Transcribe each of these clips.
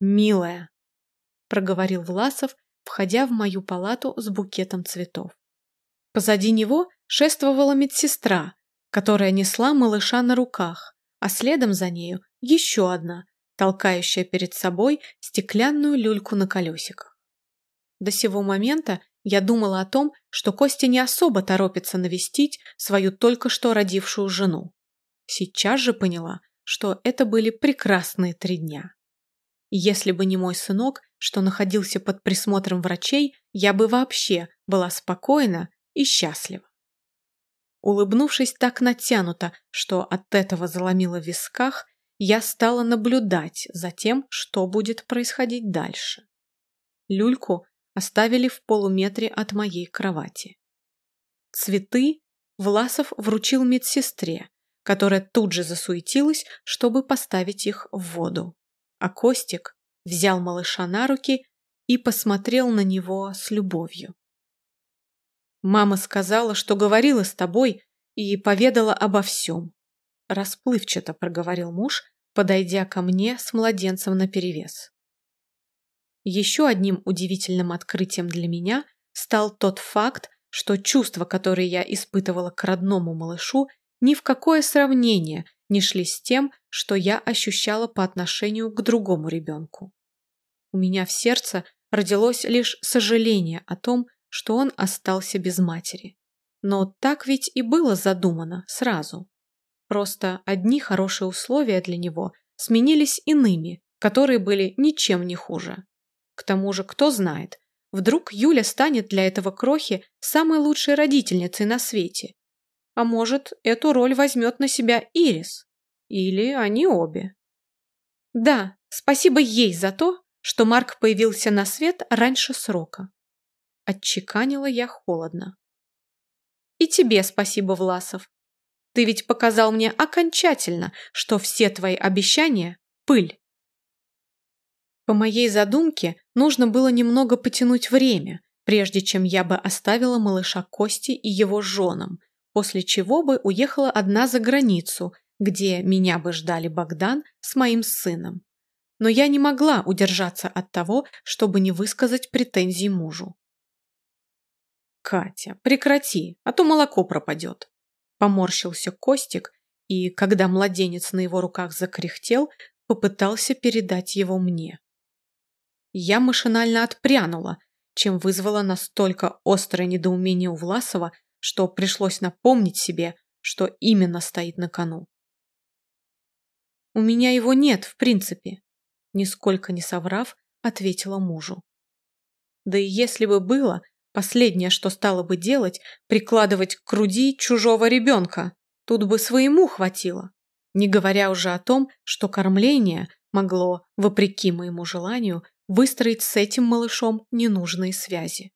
«Милая», — проговорил Власов, входя в мою палату с букетом цветов. Позади него шествовала медсестра, которая несла малыша на руках, а следом за нею еще одна, толкающая перед собой стеклянную люльку на колесиках. До сего момента я думала о том, что Костя не особо торопится навестить свою только что родившую жену. Сейчас же поняла, что это были прекрасные три дня. Если бы не мой сынок, что находился под присмотром врачей, я бы вообще была спокойна и счастлива. Улыбнувшись так натянуто, что от этого заломило в висках, я стала наблюдать за тем, что будет происходить дальше. Люльку оставили в полуметре от моей кровати. Цветы Власов вручил медсестре, которая тут же засуетилась, чтобы поставить их в воду. А Костик взял малыша на руки и посмотрел на него с любовью. «Мама сказала, что говорила с тобой и поведала обо всем», расплывчато проговорил муж, подойдя ко мне с младенцем наперевес. Еще одним удивительным открытием для меня стал тот факт, что чувства, которые я испытывала к родному малышу, ни в какое сравнение не шли с тем, что я ощущала по отношению к другому ребенку. У меня в сердце родилось лишь сожаление о том, что он остался без матери. Но так ведь и было задумано сразу. Просто одни хорошие условия для него сменились иными, которые были ничем не хуже. К тому же, кто знает, вдруг Юля станет для этого крохи самой лучшей родительницей на свете. А может, эту роль возьмет на себя Ирис. Или они обе. Да, спасибо ей за то, что Марк появился на свет раньше срока. Отчеканила я холодно. И тебе спасибо, Власов. Ты ведь показал мне окончательно, что все твои обещания – пыль. По моей задумке, нужно было немного потянуть время, прежде чем я бы оставила малыша Кости и его женам, после чего бы уехала одна за границу, где меня бы ждали Богдан с моим сыном. Но я не могла удержаться от того, чтобы не высказать претензий мужу. «Катя, прекрати, а то молоко пропадет», Поморщился Костик и, когда младенец на его руках закряхтел, попытался передать его мне. Я машинально отпрянула, чем вызвало настолько острое недоумение у Власова, что пришлось напомнить себе, что именно стоит на кону. «У меня его нет, в принципе», – нисколько не соврав, ответила мужу. «Да и если бы было, Последнее, что стало бы делать, прикладывать к груди чужого ребенка. Тут бы своему хватило. Не говоря уже о том, что кормление могло, вопреки моему желанию, выстроить с этим малышом ненужные связи.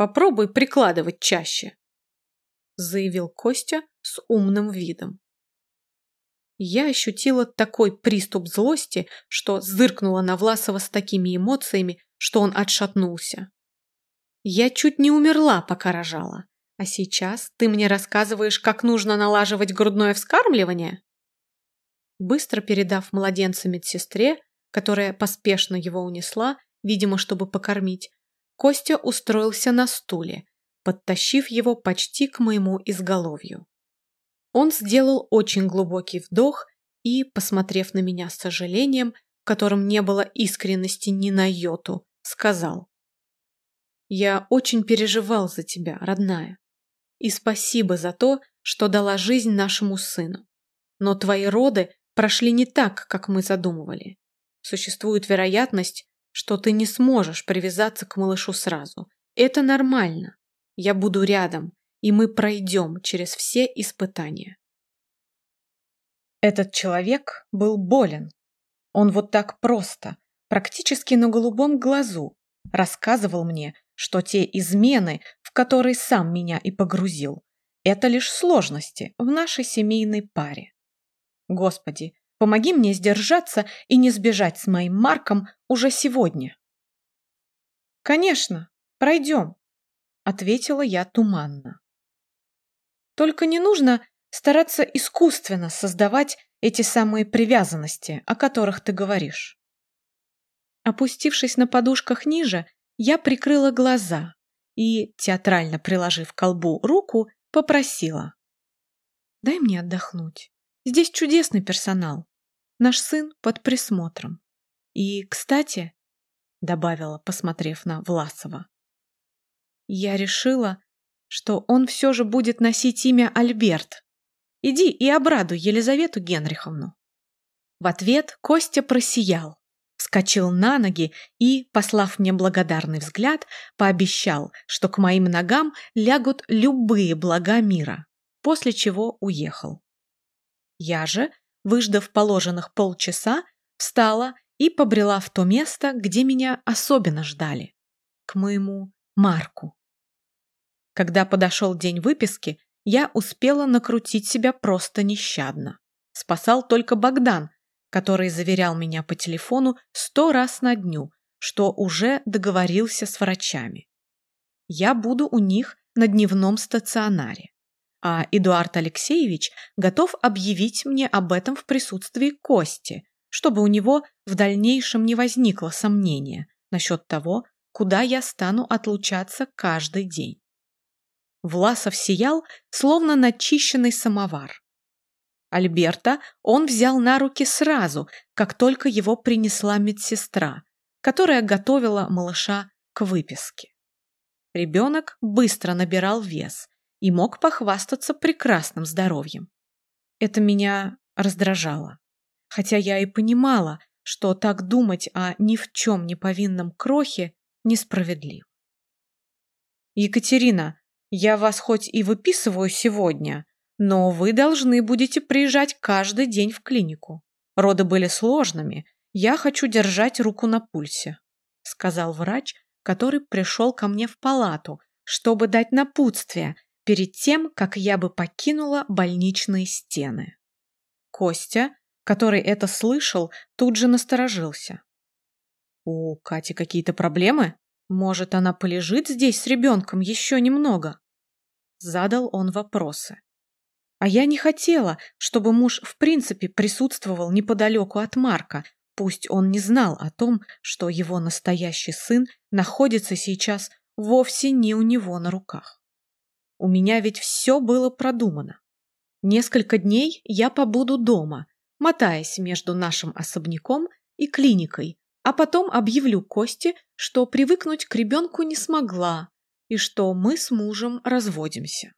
«Попробуй прикладывать чаще», заявил Костя с умным видом. Я ощутила такой приступ злости, что зыркнула на Власова с такими эмоциями, что он отшатнулся. «Я чуть не умерла, пока рожала. А сейчас ты мне рассказываешь, как нужно налаживать грудное вскармливание?» Быстро передав младенца медсестре, которая поспешно его унесла, видимо, чтобы покормить, Костя устроился на стуле, подтащив его почти к моему изголовью. Он сделал очень глубокий вдох и, посмотрев на меня с сожалением, в котором не было искренности ни на йоту, сказал. «Я очень переживал за тебя, родная. И спасибо за то, что дала жизнь нашему сыну. Но твои роды прошли не так, как мы задумывали. Существует вероятность, что ты не сможешь привязаться к малышу сразу. Это нормально. Я буду рядом, и мы пройдем через все испытания. Этот человек был болен. Он вот так просто, практически на голубом глазу, рассказывал мне, что те измены, в которые сам меня и погрузил, это лишь сложности в нашей семейной паре. Господи, помоги мне сдержаться и не сбежать с моим Марком уже сегодня. Конечно, пройдем, ответила я туманно. Только не нужно стараться искусственно создавать эти самые привязанности, о которых ты говоришь? Опустившись на подушках ниже, я прикрыла глаза и, театрально приложив к колбу руку, попросила. «Дай мне отдохнуть. Здесь чудесный персонал. Наш сын под присмотром. И, кстати, — добавила, посмотрев на Власова, — я решила, что он все же будет носить имя Альберт. Иди и обрадуй Елизавету Генриховну. В ответ Костя просиял, вскочил на ноги и, послав мне благодарный взгляд, пообещал, что к моим ногам лягут любые блага мира, после чего уехал. Я же, выждав положенных полчаса, встала и побрела в то место, где меня особенно ждали, к моему Марку. Когда подошел день выписки, я успела накрутить себя просто нещадно. Спасал только Богдан, который заверял меня по телефону сто раз на дню, что уже договорился с врачами. Я буду у них на дневном стационаре. А Эдуард Алексеевич готов объявить мне об этом в присутствии Кости, чтобы у него в дальнейшем не возникло сомнения насчет того, куда я стану отлучаться каждый день. Власов сиял, словно начищенный самовар. Альберта он взял на руки сразу, как только его принесла медсестра, которая готовила малыша к выписке. Ребенок быстро набирал вес и мог похвастаться прекрасным здоровьем. Это меня раздражало, хотя я и понимала, что так думать о ни в чем не повинном крохе несправедливо. «Екатерина, я вас хоть и выписываю сегодня, но вы должны будете приезжать каждый день в клинику. Роды были сложными, я хочу держать руку на пульсе», сказал врач, который пришел ко мне в палату, чтобы дать напутствие перед тем, как я бы покинула больничные стены. Костя, который это слышал, тут же насторожился. «У Кати какие-то проблемы? Может, она полежит здесь с ребенком еще немного?» Задал он вопросы. А я не хотела, чтобы муж в принципе присутствовал неподалеку от Марка, пусть он не знал о том, что его настоящий сын находится сейчас вовсе не у него на руках. У меня ведь все было продумано. Несколько дней я побуду дома, мотаясь между нашим особняком и клиникой, а потом объявлю Косте, что привыкнуть к ребенку не смогла и что мы с мужем разводимся.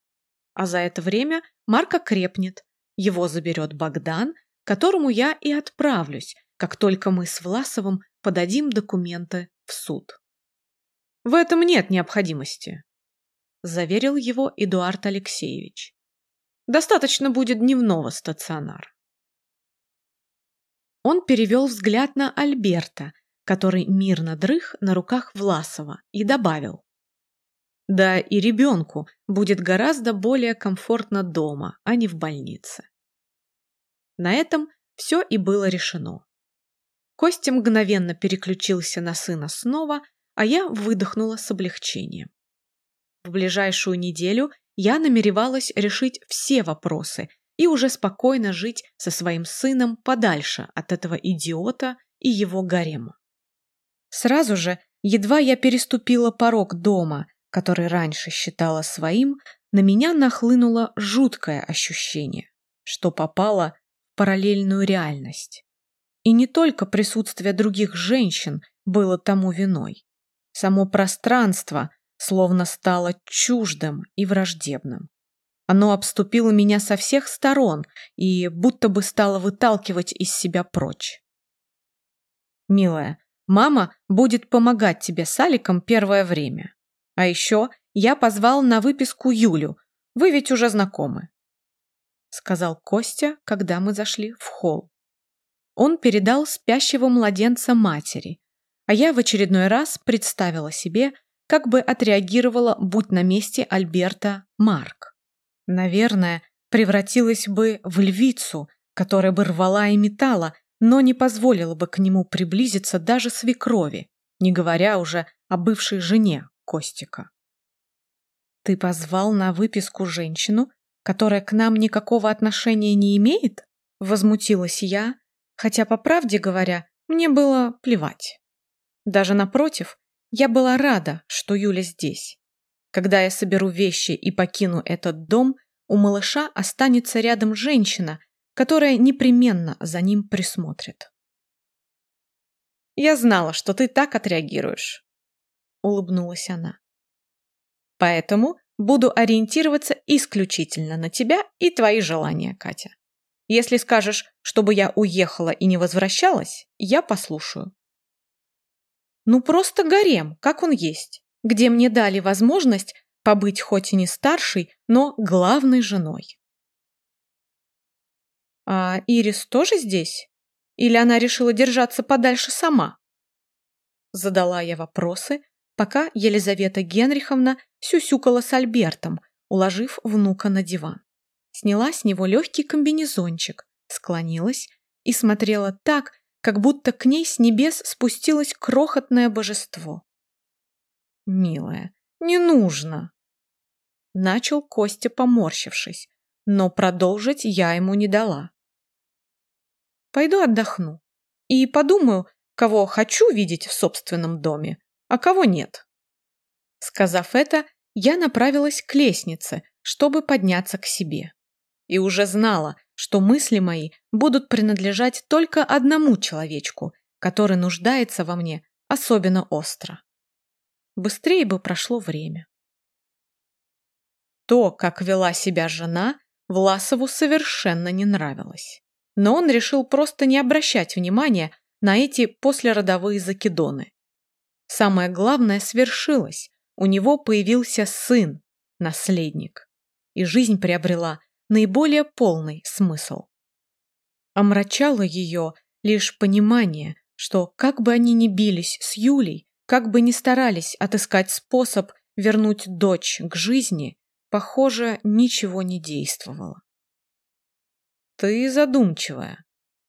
А за это время Марк окрепнет, его заберет Богдан, которому я и отправлюсь, как только мы с Власовым подадим документы в суд. В этом нет необходимости, заверил его Эдуард Алексеевич. Достаточно будет дневного стационара. Он перевел взгляд на Альберта, который мирно дрых на руках Власова, и добавил. Да и ребенку будет гораздо более комфортно дома, а не в больнице. На этом все и было решено. Костя мгновенно переключился на сына снова, а я выдохнула с облегчением. В ближайшую неделю я намеревалась решить все вопросы и уже спокойно жить со своим сыном подальше от этого идиота и его гарема. Сразу же, едва я переступила порог дома который раньше считала своим, на меня нахлынуло жуткое ощущение, что попало в параллельную реальность. И не только присутствие других женщин было тому виной. Само пространство словно стало чуждым и враждебным. Оно обступило меня со всех сторон и будто бы стало выталкивать из себя прочь. «Милая, мама будет помогать тебе с Аликом первое время. А еще я позвал на выписку Юлю. Вы ведь уже знакомы. Сказал Костя, когда мы зашли в холл. Он передал спящего младенца матери, а я в очередной раз представила себе, как бы отреагировала, будь на месте Альберта Марк. Наверное, превратилась бы в львицу, которая бы рвала и метала, но не позволила бы к нему приблизиться даже свекрови, не говоря уже о бывшей жене Костика. «Ты позвал на выписку женщину, которая к нам никакого отношения не имеет?» Возмутилась я, хотя, по правде говоря, мне было плевать. Даже напротив, я была рада, что Юля здесь. Когда я соберу вещи и покину этот дом, у малыша останется рядом женщина, которая непременно за ним присмотрит. «Я знала, что ты так отреагируешь», — улыбнулась она. «Поэтому буду ориентироваться исключительно на тебя и твои желания, Катя. Если скажешь, чтобы я уехала и не возвращалась, я послушаю. Ну просто гарем, как он есть, где мне дали возможность побыть хоть и не старшей, но главной женой. А Ирис тоже здесь? Или она решила держаться подальше сама? Задала я вопросы, пока Елизавета Генриховна сюсюкала с Альбертом, уложив внука на диван. Сняла с него легкий комбинезончик, склонилась и смотрела так, как будто к ней с небес спустилось крохотное божество. «Милая, не нужно!» Начал Костя, поморщившись, но продолжить я ему не дала. «Пойду отдохну и подумаю, кого хочу видеть в собственном доме, а кого нет». Сказав это, я направилась к лестнице, чтобы подняться к себе. И уже знала, что мысли мои будут принадлежать только одному человечку, который нуждается во мне особенно остро. Быстрее бы прошло время. То, как вела себя жена, Власову совершенно не нравилось. Но он решил просто не обращать внимания на эти послеродовые закидоны. Самое главное свершилось. У него появился сын, наследник. И жизнь приобрела наиболее полный смысл. Омрачало ее лишь понимание, что как бы они ни бились с Юлей, как бы ни старались отыскать способ вернуть дочь к жизни, похоже, ничего не действовало. «Ты задумчивая»,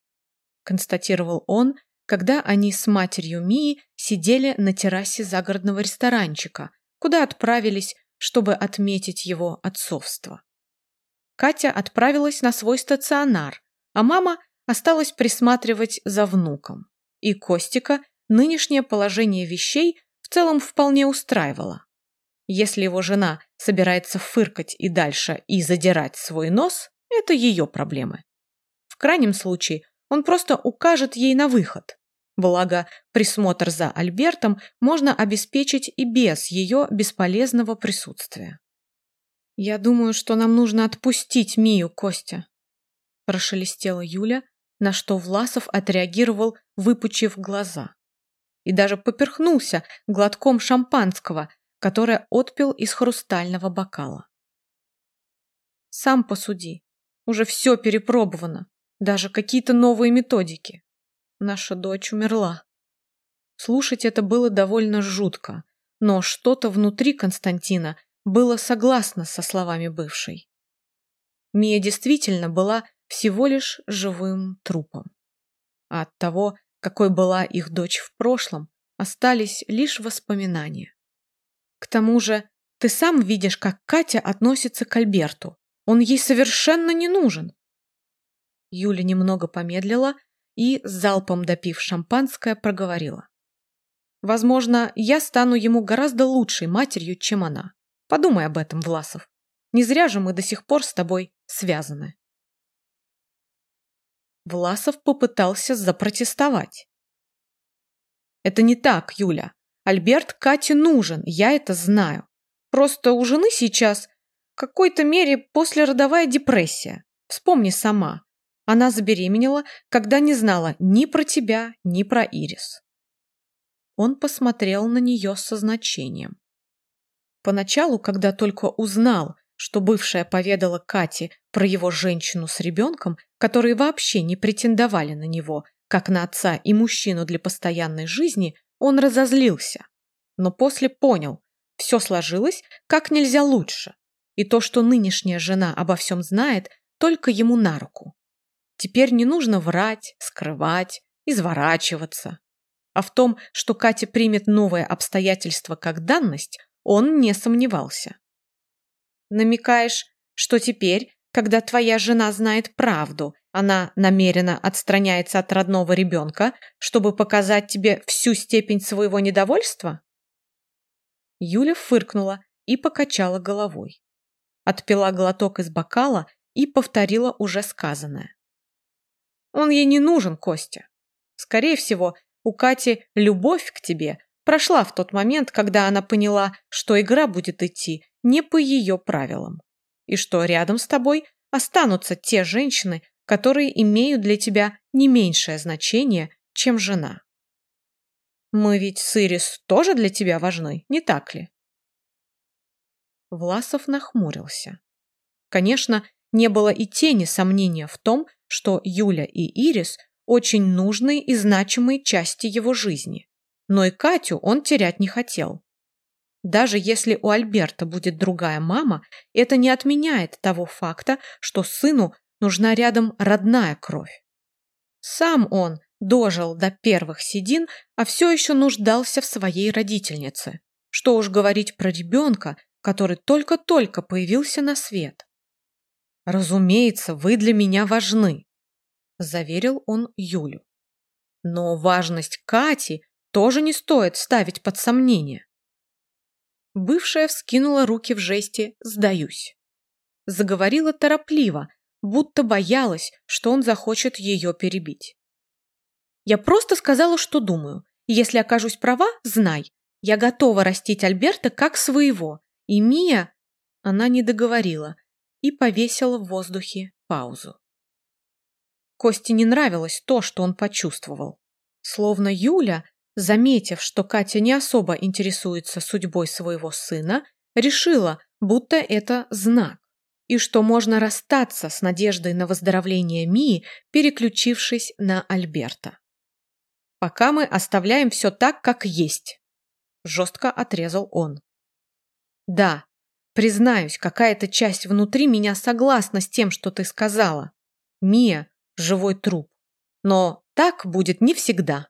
— констатировал он, когда они с матерью Мии сидели на террасе загородного ресторанчика, куда отправились, чтобы отметить его отцовство. Катя отправилась на свой стационар, а мама осталась присматривать за внуком. И Костика нынешнее положение вещей в целом вполне устраивало. Если его жена собирается фыркать и дальше и задирать свой нос, это ее проблемы. В крайнем случае он просто укажет ей на выход. Благо, присмотр за Альбертом можно обеспечить и без ее бесполезного присутствия. «Я думаю, что нам нужно отпустить Мию, Костя», – прошелестела Юля, на что Власов отреагировал, выпучив глаза. И даже поперхнулся глотком шампанского, которое отпил из хрустального бокала. «Сам посуди. Уже все перепробовано. Даже какие-то новые методики. Наша дочь умерла». Слушать это было довольно жутко, но что-то внутри Константина было согласно со словами бывшей. Мия действительно была всего лишь живым трупом. А от того, какой была их дочь в прошлом, остались лишь воспоминания. К тому же, ты сам видишь, как Катя относится к Альберту. Он ей совершенно не нужен. Юля немного помедлила и, залпом допив шампанское, проговорила. Возможно, я стану ему гораздо лучшей матерью, чем она. Подумай об этом, Власов. Не зря же мы до сих пор с тобой связаны. Власов попытался запротестовать. Это не так, Юля. Альберт Кате нужен, я это знаю. Просто у жены сейчас в какой-то мере послеродовая депрессия. Вспомни сама. Она забеременела, когда не знала ни про тебя, ни про Ирис. Он посмотрел на нее со значением. Поначалу, когда только узнал, что бывшая поведала Кате про его женщину с ребенком, которые вообще не претендовали на него, как на отца и мужчину для постоянной жизни, он разозлился. Но после понял, все сложилось как нельзя лучше. И то, что нынешняя жена обо всем знает, только ему на руку. Теперь не нужно врать, скрывать, изворачиваться. А в том, что Катя примет новое обстоятельство как данность, он не сомневался. «Намекаешь, что теперь, когда твоя жена знает правду, Она намеренно отстраняется от родного ребенка, чтобы показать тебе всю степень своего недовольства? Юля фыркнула и покачала головой. Отпила глоток из бокала и повторила уже сказанное. Он ей не нужен, Костя. Скорее всего, у Кати любовь к тебе прошла в тот момент, когда она поняла, что игра будет идти не по ее правилам, и что рядом с тобой останутся те женщины, которые имеют для тебя не меньшее значение, чем жена. Мы ведь с Ирис тоже для тебя важны, не так ли? Власов нахмурился. Конечно, не было и тени сомнения в том, что Юля и Ирис очень нужные и значимые части его жизни. Но и Катю он терять не хотел. Даже если у Альберта будет другая мама, это не отменяет того факта, что сыну нужна рядом родная кровь. Сам он дожил до первых седин, а все еще нуждался в своей родительнице. Что уж говорить про ребенка, который только-только появился на свет. «Разумеется, вы для меня важны», – заверил он Юлю. «Но важность Кати тоже не стоит ставить под сомнение». Бывшая вскинула руки в жесте «сдаюсь». Заговорила торопливо, будто боялась, что он захочет ее перебить. «Я просто сказала, что думаю. Если окажусь права, знай, я готова растить Альберта как своего. И Мия...» Она не договорила и повесила в воздухе паузу. Косте не нравилось то, что он почувствовал. Словно Юля, заметив, что Катя не особо интересуется судьбой своего сына, решила, будто это знак и что можно расстаться с надеждой на выздоровление Мии, переключившись на Альберта. «Пока мы оставляем все так, как есть», – жестко отрезал он. «Да, признаюсь, какая-то часть внутри меня согласна с тем, что ты сказала. Мия – живой труп. Но так будет не всегда».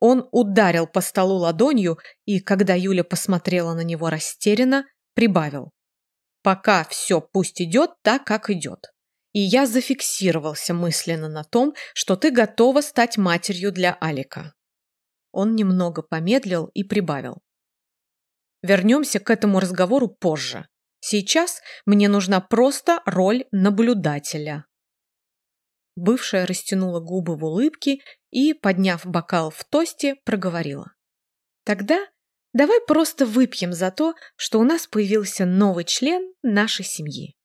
Он ударил по столу ладонью и, когда Юля посмотрела на него растерянно, прибавил. Пока все пусть идет так, как идет. И я зафиксировался мысленно на том, что ты готова стать матерью для Алика. Он немного помедлил и прибавил. Вернемся к этому разговору позже. Сейчас мне нужна просто роль наблюдателя. Бывшая растянула губы в улыбке и, подняв бокал в тосте, проговорила. Тогда Давай просто выпьем за то, что у нас появился новый член нашей семьи.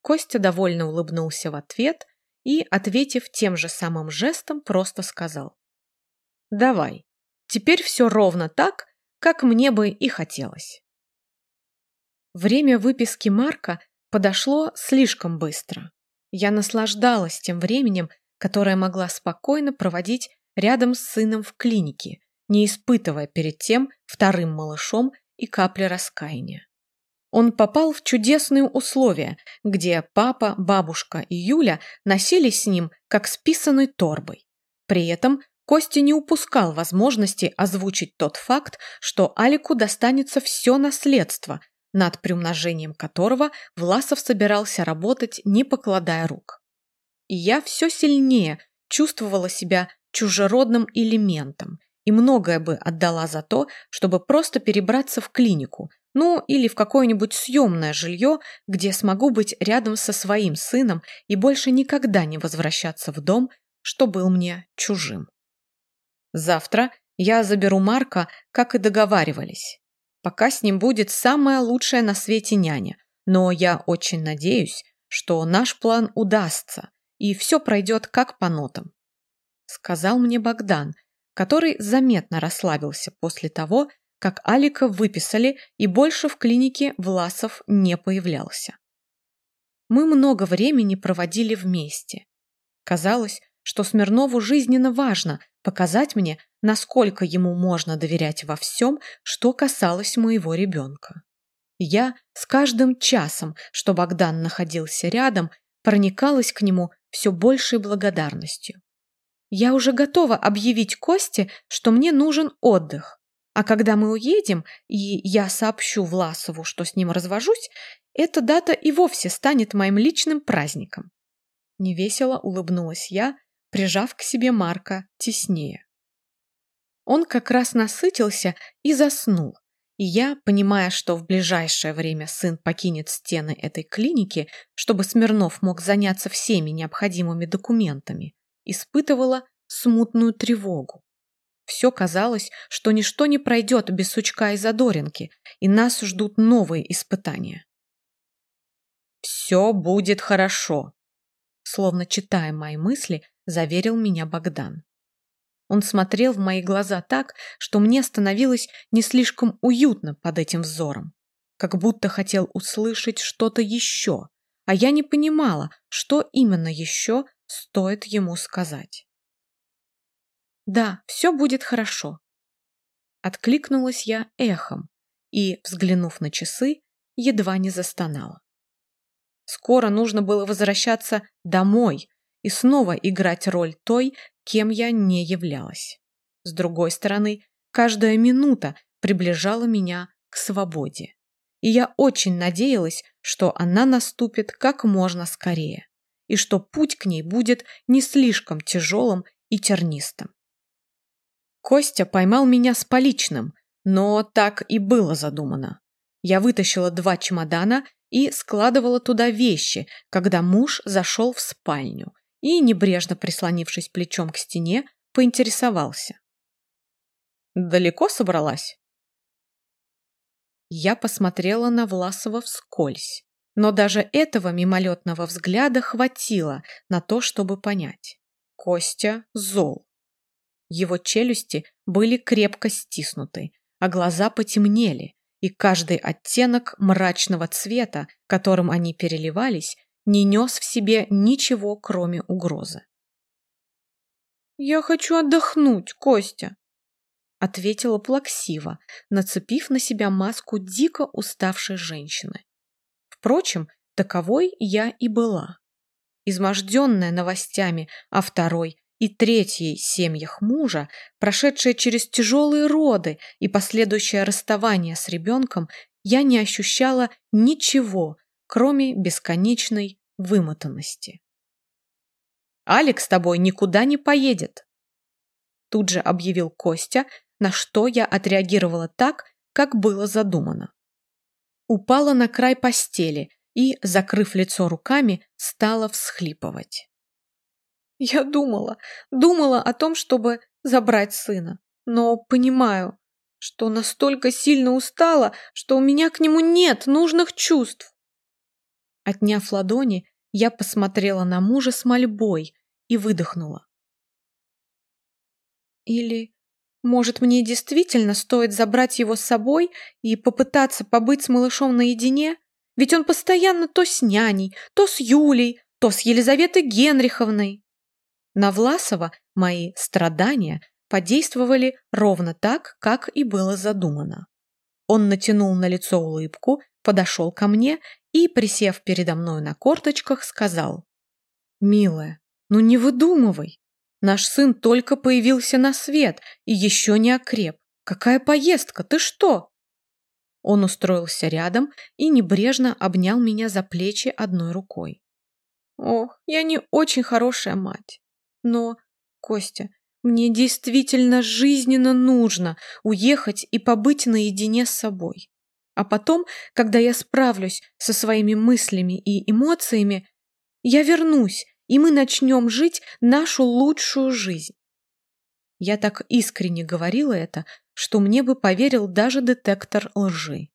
Костя довольно улыбнулся в ответ и, ответив тем же самым жестом, просто сказал. «Давай, теперь все ровно так, как мне бы и хотелось». Время выписки Марка подошло слишком быстро. Я наслаждалась тем временем, которое могла спокойно проводить рядом с сыном в клинике, не испытывая перед тем вторым малышом и капли раскаяния. Он попал в чудесные условия, где папа, бабушка и Юля носились с ним, как с писаной торбой. При этом Костя не упускал возможности озвучить тот факт, что Алику достанется все наследство, над приумножением которого Власов собирался работать, не покладая рук. Я все сильнее чувствовала себя чужеродным элементом и многое бы отдала за то, чтобы просто перебраться в клинику, ну или в какое-нибудь съемное жилье, где смогу быть рядом со своим сыном и больше никогда не возвращаться в дом, что был мне чужим. Завтра я заберу Марка, как и договаривались. Пока с ним будет самая лучшая на свете няня, но я очень надеюсь, что наш план удастся и все пройдет как по нотам. Сказал мне Богдан – который заметно расслабился после того, как Алика выписали и больше в клинике Власов не появлялся. Мы много времени проводили вместе. Казалось, что Смирнову жизненно важно показать мне, насколько ему можно доверять во всем, что касалось моего ребенка. Я с каждым часом, что Богдан находился рядом, проникалась к нему все большей благодарностью. Я уже готова объявить Косте, что мне нужен отдых. А когда мы уедем, и я сообщу Власову, что с ним развожусь, эта дата и вовсе станет моим личным праздником. Невесело улыбнулась я, прижав к себе Марка теснее. Он как раз насытился и заснул, и я, понимая, что в ближайшее время сын покинет стены этой клиники, чтобы Смирнов мог заняться всеми необходимыми документами, испытывала смутную тревогу. Все казалось, что ничто не пройдет без сучка и задоринки, и нас ждут новые испытания. «Все будет хорошо», словно читая мои мысли, заверил меня Богдан. Он смотрел в мои глаза так, что мне становилось не слишком уютно под этим взором, как будто хотел услышать что-то еще, а я не понимала, что именно еще стоит ему сказать. «Да, все будет хорошо», — откликнулась я эхом и, взглянув на часы, едва не застонала. Скоро нужно было возвращаться домой и снова играть роль той, кем я не являлась. С другой стороны, каждая минута приближала меня к свободе. И я очень надеялась, что она наступит как можно скорее, и что путь к ней будет не слишком тяжелым и тернистым. Костя поймал меня с поличным, но так и было задумано. Я вытащила два чемодана и складывала туда вещи, когда муж зашел в спальню и, небрежно прислонившись плечом к стене, поинтересовался. «Далеко собралась?» Я посмотрела на Власова вскользь, но даже этого мимолетного взгляда хватило на то, чтобы понять. Костя зол. Его челюсти были крепко стиснуты, а глаза потемнели, и каждый оттенок мрачного цвета, которым они переливались, не нес в себе ничего, кроме угрозы. «Я хочу отдохнуть, Костя», — ответила плаксиво, нацепив на себя маску дико уставшей женщины. Впрочем, таковой я и была. Изможденная новостями о второй и третьей семьях мужа, прошедшая через тяжелые роды и последующее расставание с ребенком, я не ощущала ничего, кроме бесконечной вымотанности. «Алекс с тобой никуда не поедет», тут же объявил Костя, на что я отреагировала так, как было задумано. Упала на край постели и, закрыв лицо руками, стала всхлипывать. Я думала, думала о том, чтобы забрать сына, но понимаю, что настолько сильно устала, что у меня к нему нет нужных чувств. Отняв ладони, я посмотрела на мужа с мольбой и выдохнула. Или, может, мне действительно стоит забрать его с собой и попытаться побыть с малышом наедине? Ведь он постоянно то с няней, то с Юлей, то с Елизаветой Генриховной. На Власова мои страдания подействовали ровно так, как и было задумано. Он натянул на лицо улыбку, подошел ко мне и, присев передо мной на корточках, сказал. «Милая, ну не выдумывай. Наш сын только появился на свет и еще не окреп. Какая поездка, ты что?» Он устроился рядом и небрежно обнял меня за плечи одной рукой. «Ох, я не очень хорошая мать. Но, Костя, мне действительно жизненно нужно уехать и побыть наедине с собой. А потом, когда я справлюсь со своими мыслями и эмоциями, я вернусь, и мы начнем жить нашу лучшую жизнь. Я так искренне говорила это, что мне бы поверил даже детектор лжи.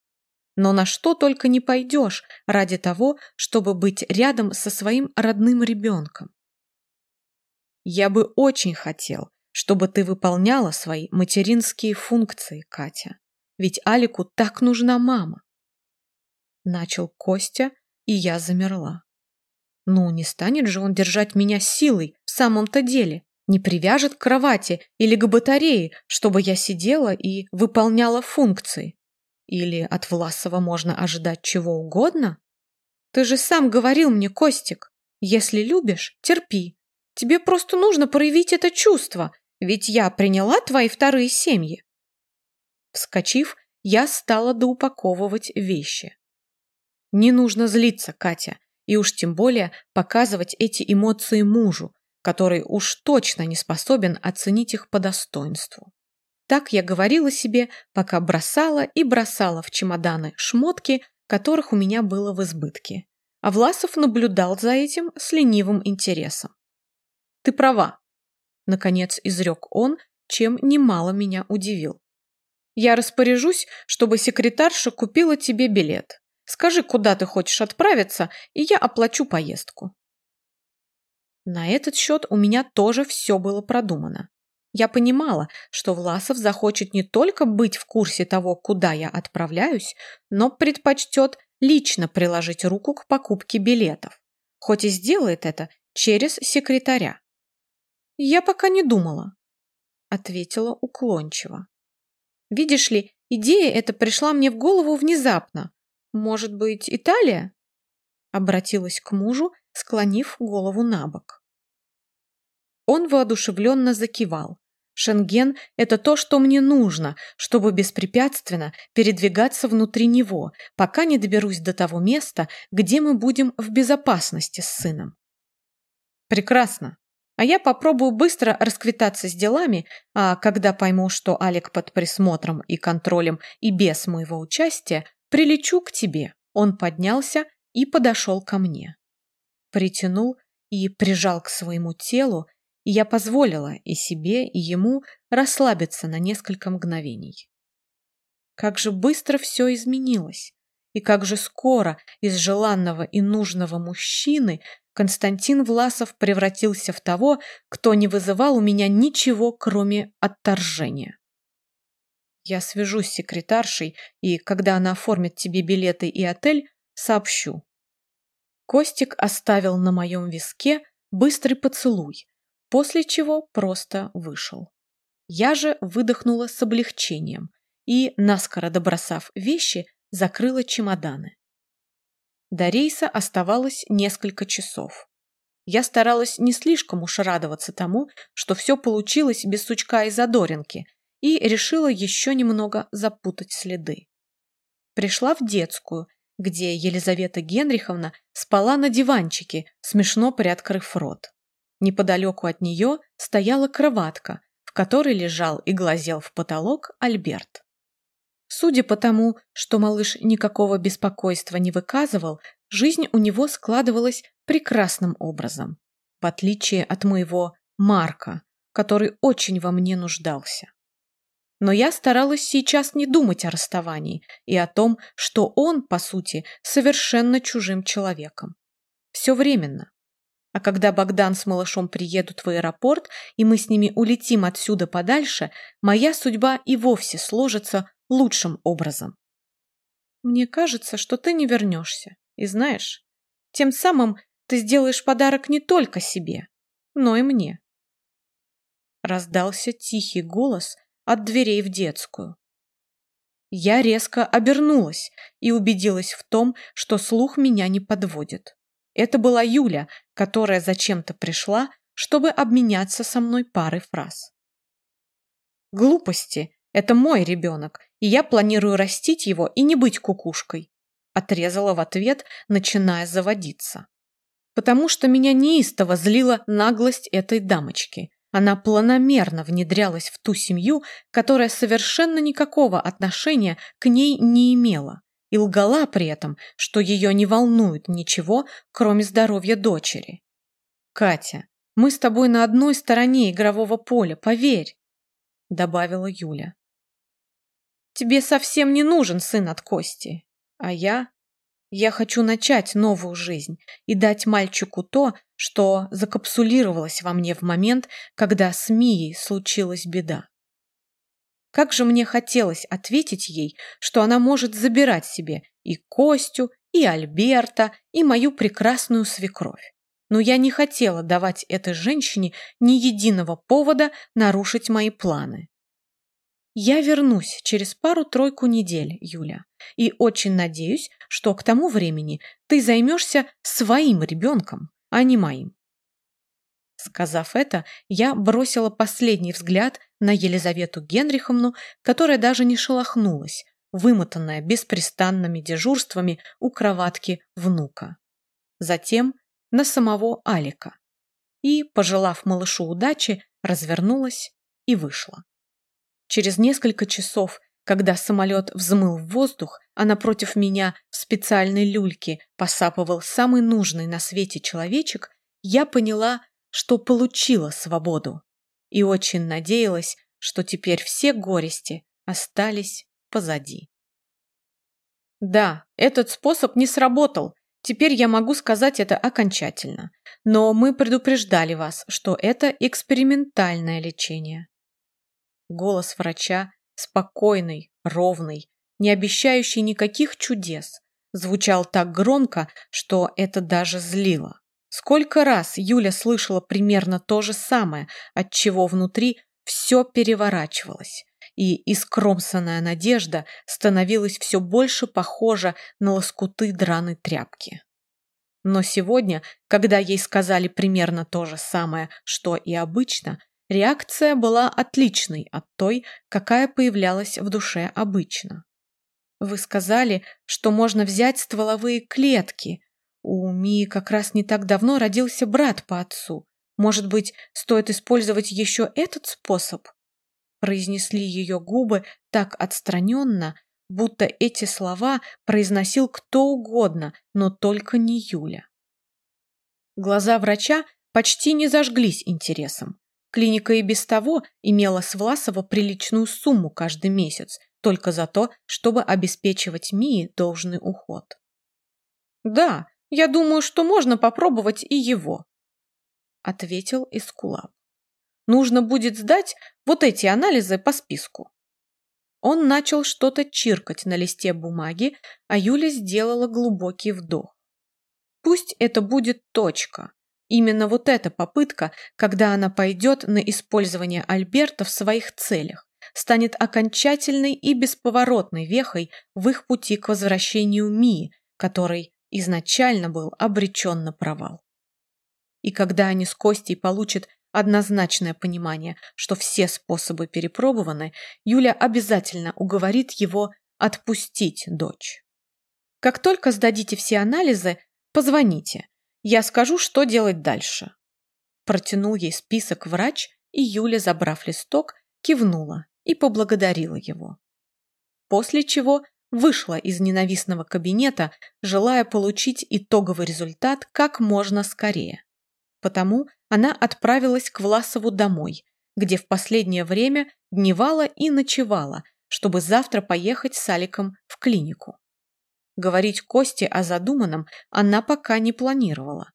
Но на что только не пойдешь ради того, чтобы быть рядом со своим родным ребенком. Я бы очень хотел, чтобы ты выполняла свои материнские функции, Катя. Ведь Алику так нужна мама. Начал Костя, и я замерла. Ну, не станет же он держать меня силой в самом-то деле. Не привяжет к кровати или к батарее, чтобы я сидела и выполняла функции. Или от Власова можно ожидать чего угодно? Ты же сам говорил мне, Костик, если любишь, терпи, Тебе просто нужно проявить это чувство, ведь я приняла твои вторые семьи. Вскочив, я стала доупаковывать вещи. Не нужно злиться, Катя. И уж тем более показывать эти эмоции мужу, который уж точно не способен оценить их по достоинству. Так я говорила себе, пока бросала и бросала в чемоданы шмотки, которых у меня было в избытке. А Власов наблюдал за этим с ленивым интересом. «Ты права», — наконец изрек он, чем немало меня удивил. «Я распоряжусь, чтобы секретарша купила тебе билет. Скажи, куда ты хочешь отправиться, и я оплачу поездку». На этот счет у меня тоже все было продумано. Я понимала, что Власов захочет не только быть в курсе того, куда я отправляюсь, но предпочтет лично приложить руку к покупке билетов, хоть и сделает это через секретаря. «Я пока не думала», — ответила уклончиво. «Видишь ли, идея эта пришла мне в голову внезапно. Может быть, Италия?» Обратилась к мужу, склонив голову на бок. Он воодушевленно закивал, Шенген – это то, что мне нужно, чтобы беспрепятственно передвигаться внутри него, пока не доберусь до того места, где мы будем в безопасности с сыном. Прекрасно. А я попробую быстро расквитаться с делами, а когда пойму, что Алик под присмотром и контролем и без моего участия, прилечу к тебе. Он поднялся и подошел ко мне. Притянул и прижал к своему телу, и я позволила и себе, и ему расслабиться на несколько мгновений. Как же быстро все изменилось, и как же скоро из желанного и нужного мужчины Константин Власов превратился в того, кто не вызывал у меня ничего, кроме отторжения. Я свяжусь с секретаршей, и когда она оформит тебе билеты и отель, сообщу. Костик оставил на моем виске быстрый поцелуй, после чего просто вышел. Я же выдохнула с облегчением и, наскоро добросав вещи, закрыла чемоданы. До рейса оставалось несколько часов. Я старалась не слишком уж радоваться тому, что все получилось без сучка и задоринки, и решила еще немного запутать следы. Пришла в детскую, где Елизавета Генриховна спала на диванчике, смешно приоткрыв рот. Неподалеку от нее стояла кроватка, в которой лежал и глазел в потолок Альберт. Судя по тому, что малыш никакого беспокойства не выказывал, жизнь у него складывалась прекрасным образом, в отличие от моего Марка, который очень во мне нуждался. Но я старалась сейчас не думать о расставании и о том, что он, по сути, совершенно чужим человеком. Все временно. А когда Богдан с малышом приедут в аэропорт, и мы с ними улетим отсюда подальше, моя судьба и вовсе сложится лучшим образом. Мне кажется, что ты не вернешься. И знаешь, тем самым ты сделаешь подарок не только себе, но и мне. Раздался тихий голос от дверей в детскую. Я резко обернулась и убедилась в том, что слух меня не подводит. Это была Юля, которая зачем-то пришла, чтобы обменяться со мной парой фраз. «Глупости. Это мой ребенок, и я планирую растить его и не быть кукушкой», отрезала в ответ, начиная заводиться. Потому что меня неистово злила наглость этой дамочки. Она планомерно внедрялась в ту семью, которая совершенно никакого отношения к ней не имела и лгала при этом, что ее не волнует ничего, кроме здоровья дочери. «Катя, мы с тобой на одной стороне игрового поля, поверь», — добавила Юля. «Тебе совсем не нужен сын от Кости, а я...» Я хочу начать новую жизнь и дать мальчику то, что закапсулировалось во мне в момент, когда с Мией случилась беда. Как же мне хотелось ответить ей, что она может забирать себе и Костю, и Альберта, и мою прекрасную свекровь. Но я не хотела давать этой женщине ни единого повода нарушить мои планы. Я вернусь через пару-тройку недель, Юля, и очень надеюсь, что к тому времени ты займешься своим ребенком, а не моим. Сказав это, я бросила последний взгляд на Елизавету Генриховну, которая даже не шелохнулась, вымотанная беспрестанными дежурствами у кроватки внука. затем на самого Алика. И, пожелав малышу удачи, развернулась и вышла. Через несколько часов, когда самолет взмыл в воздух, а напротив меня в специальной люльке посапывал самый нужный на свете человечек, я поняла, что получила свободу и очень надеялась, что теперь все горести остались позади. Да, этот способ не сработал, теперь я могу сказать это окончательно, но мы предупреждали вас, что это экспериментальное лечение. Голос врача, спокойный, ровный, не обещающий никаких чудес, звучал так громко, что это даже злило. Сколько раз Юля слышала примерно то же самое, от чего внутри все переворачивалось, и искромсанная надежда становилась все больше похожа на лоскуты драной тряпки. Но сегодня, когда ей сказали примерно то же самое, что и обычно, реакция была отличной от той, какая появлялась в душе обычно. Вы сказали, что можно взять стволовые клетки, у Мии как раз не так давно родился брат по отцу. Может быть, стоит использовать еще этот способ? Произнесли ее губы так отстраненно, будто эти слова произносил кто угодно, но только не Юля. Глаза врача почти не зажглись интересом. Клиника и без того имела с Власова приличную сумму каждый месяц, только за то, чтобы обеспечивать Мии должный уход. Да, я думаю, что можно попробовать и его, ответил Искулап. Нужно будет сдать вот эти анализы по списку. Он начал что-то чиркать на листе бумаги, а Юля сделала глубокий вдох. Пусть это будет точка. Именно вот эта попытка, когда она пойдет на использование Альберта в своих целях, станет окончательной и бесповоротной вехой в их пути к возвращению Мии, который изначально был обречен на провал. И когда они с Костей получат однозначное понимание, что все способы перепробованы, Юля обязательно уговорит его отпустить дочь. Как только сдадите все анализы, позвоните. Я скажу, что делать дальше. Протянул ей список врач, и Юля, забрав листок, кивнула и поблагодарила его. После чего вышла из ненавистного кабинета, желая получить итоговый результат как можно скорее. Потому она отправилась к Власову домой, где в последнее время дневала и ночевала, чтобы завтра поехать с Аликом в клинику. Говорить Косте о задуманном она пока не планировала.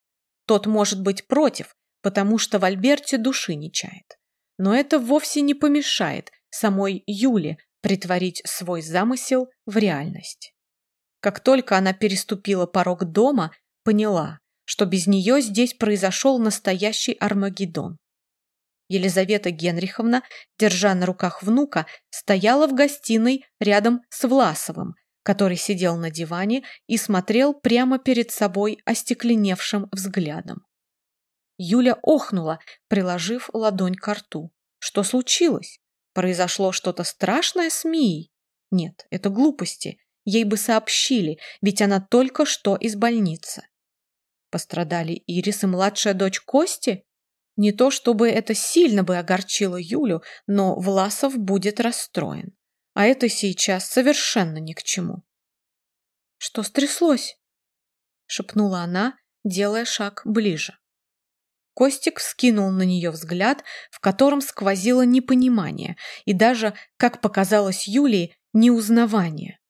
Тот может быть против, потому что в Альберте души не чает. Но это вовсе не помешает самой Юле притворить свой замысел в реальность. Как только она переступила порог дома, поняла, что без нее здесь произошел настоящий Армагеддон. Елизавета Генриховна, держа на руках внука, стояла в гостиной рядом с Власовым, который сидел на диване и смотрел прямо перед собой остекленевшим взглядом. Юля охнула, приложив ладонь к рту. Что случилось? Произошло что-то страшное с Мией? Нет, это глупости. Ей бы сообщили, ведь она только что из больницы. Пострадали Ирис и младшая дочь Кости? Не то чтобы это сильно бы огорчило Юлю, но Власов будет расстроен. А это сейчас совершенно ни к чему. «Что стряслось?» — шепнула она, делая шаг ближе. Костик вскинул на нее взгляд, в котором сквозило непонимание и даже, как показалось Юлии, неузнавание.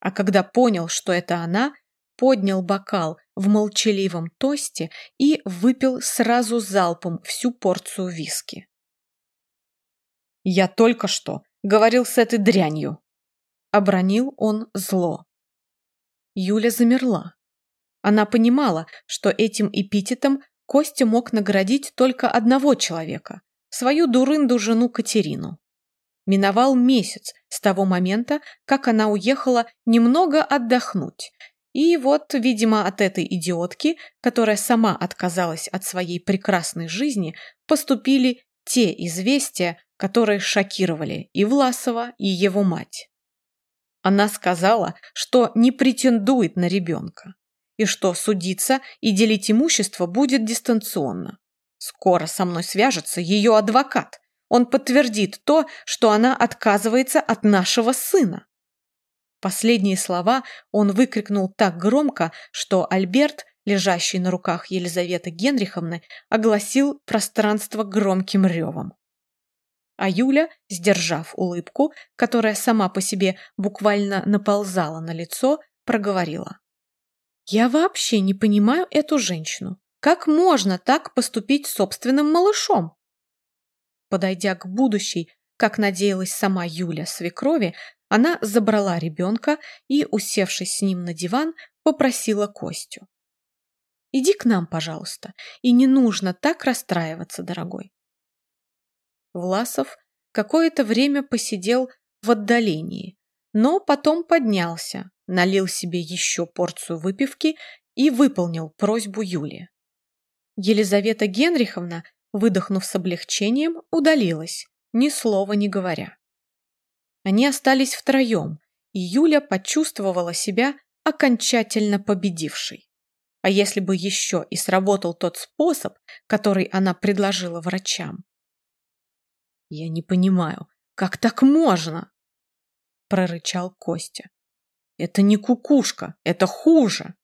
А когда понял, что это она, поднял бокал в молчаливом тосте и выпил сразу залпом всю порцию виски. «Я только что говорил с этой дрянью!» Обронил он зло. Юля замерла. Она понимала, что этим эпитетом Костя мог наградить только одного человека – свою дурынду жену Катерину. Миновал месяц с того момента, как она уехала немного отдохнуть. И вот, видимо, от этой идиотки, которая сама отказалась от своей прекрасной жизни, поступили те известия, которые шокировали и Власова, и его мать. Она сказала, что не претендует на ребенка. и что судиться и делить имущество будет дистанционно. Скоро со мной свяжется ее адвокат. Он подтвердит то, что она отказывается от нашего сына. Последние слова он выкрикнул так громко, что Альберт, лежащий на руках Елизаветы Генриховны, огласил пространство громким ревом. А Юля, сдержав улыбку, которая сама по себе буквально наползала на лицо, проговорила. «Я вообще не понимаю эту женщину. Как можно так поступить с собственным малышом?» Подойдя к будущей, как надеялась сама Юля свекрови, она забрала ребенка и, усевшись с ним на диван, попросила Костю. «Иди к нам, пожалуйста, и не нужно так расстраиваться, дорогой. Власов какое-то время посидел в отдалении, но потом поднялся, налил себе еще порцию выпивки и выполнил просьбу Юли. Елизавета Генриховна, выдохнув с облегчением, удалилась, ни слова не говоря. Они остались втроем, и Юля почувствовала себя окончательно победившей. А если бы еще и сработал тот способ, который она предложила врачам, «Я не понимаю, как так можно?» прорычал Костя. «Это не кукушка, это хуже.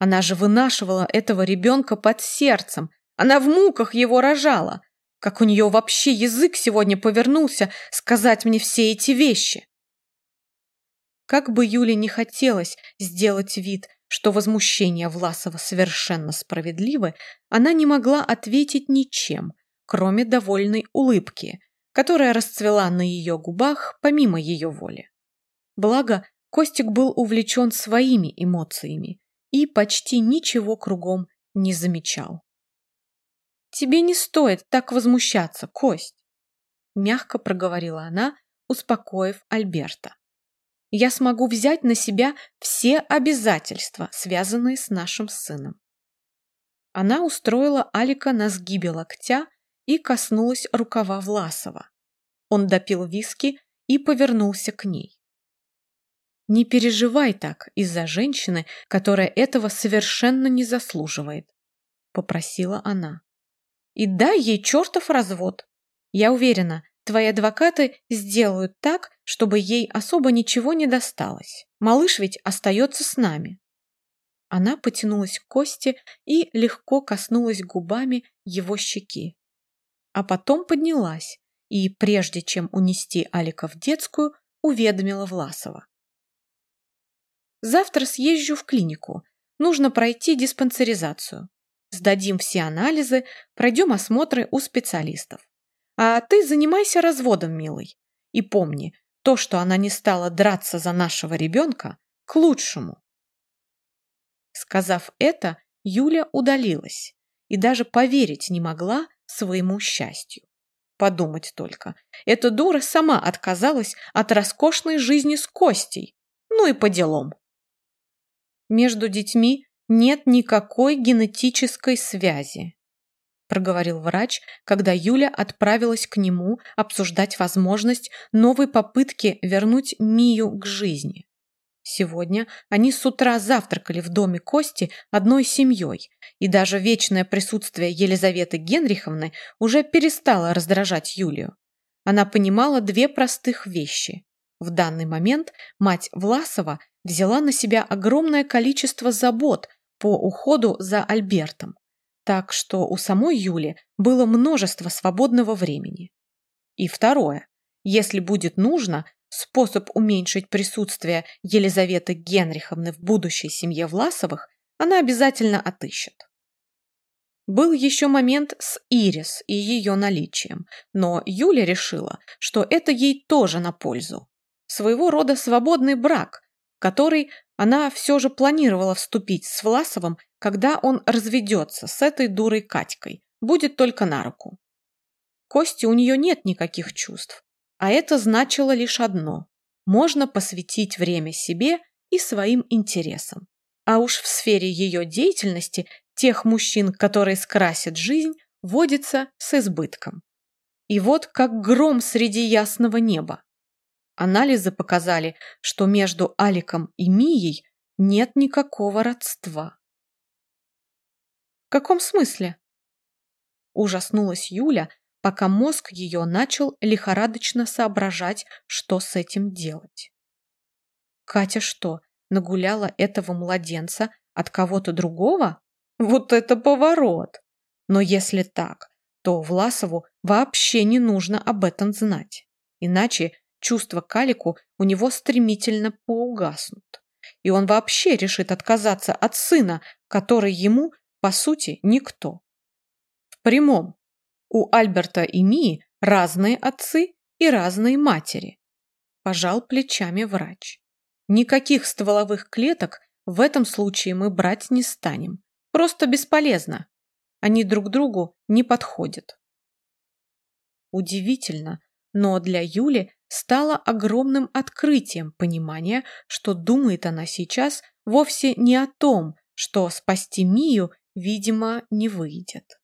Она же вынашивала этого ребенка под сердцем, она в муках его рожала. Как у нее вообще язык сегодня повернулся сказать мне все эти вещи?» Как бы Юле не хотелось сделать вид, что возмущение Власова совершенно справедливы, она не могла ответить ничем, кроме довольной улыбки, которая расцвела на ее губах помимо ее воли. Благо, Костик был увлечен своими эмоциями и почти ничего кругом не замечал. «Тебе не стоит так возмущаться, Кость!» мягко проговорила она, успокоив Альберта. «Я смогу взять на себя все обязательства, связанные с нашим сыном». Она устроила Алика на сгибе локтя и коснулась рукава Власова. Он допил виски и повернулся к ней. «Не переживай так из-за женщины, которая этого совершенно не заслуживает», — попросила она. «И дай ей чертов развод. Я уверена, твои адвокаты сделают так, чтобы ей особо ничего не досталось. Малыш ведь остается с нами». Она потянулась к Косте и легко коснулась губами его щеки а потом поднялась и, прежде чем унести Алика в детскую, уведомила Власова. «Завтра съезжу в клинику. Нужно пройти диспансеризацию. Сдадим все анализы, пройдем осмотры у специалистов. А ты занимайся разводом, милый. И помни, то, что она не стала драться за нашего ребенка, к лучшему». Сказав это, Юля удалилась и даже поверить не могла, своему счастью. Подумать только, эта дура сама отказалась от роскошной жизни с Костей. Ну и по делам. Между детьми нет никакой генетической связи, проговорил врач, когда Юля отправилась к нему обсуждать возможность новой попытки вернуть Мию к жизни. Сегодня они с утра завтракали в доме Кости одной семьей, и даже вечное присутствие Елизаветы Генриховны уже перестало раздражать Юлию. Она понимала две простых вещи. В данный момент мать Власова взяла на себя огромное количество забот по уходу за Альбертом, так что у самой Юли было множество свободного времени. И второе. Если будет нужно, способ уменьшить присутствие Елизаветы Генриховны в будущей семье Власовых она обязательно отыщет. Был еще момент с Ирис и ее наличием, но Юля решила, что это ей тоже на пользу. Своего рода свободный брак, который она все же планировала вступить с Власовым, когда он разведется с этой дурой Катькой, будет только на руку. Кости у нее нет никаких чувств, а это значило лишь одно – можно посвятить время себе и своим интересам. А уж в сфере ее деятельности тех мужчин, которые скрасят жизнь, водится с избытком. И вот как гром среди ясного неба. Анализы показали, что между Аликом и Мией нет никакого родства. каком смысле?» Ужаснулась Юля, пока мозг ее начал лихорадочно соображать, что с этим делать. Катя что, нагуляла этого младенца от кого-то другого? Вот это поворот! Но если так, то Власову вообще не нужно об этом знать. Иначе чувства к Алику у него стремительно поугаснут. И он вообще решит отказаться от сына, который ему, по сути, никто. В прямом. У Альберта и Мии разные отцы и разные матери. Пожал плечами врач. Никаких стволовых клеток в этом случае мы брать не станем. Просто бесполезно. Они друг другу не подходят. Удивительно, но для Юли стало огромным открытием понимание, что думает она сейчас вовсе не о том, что спасти Мию, видимо, не выйдет.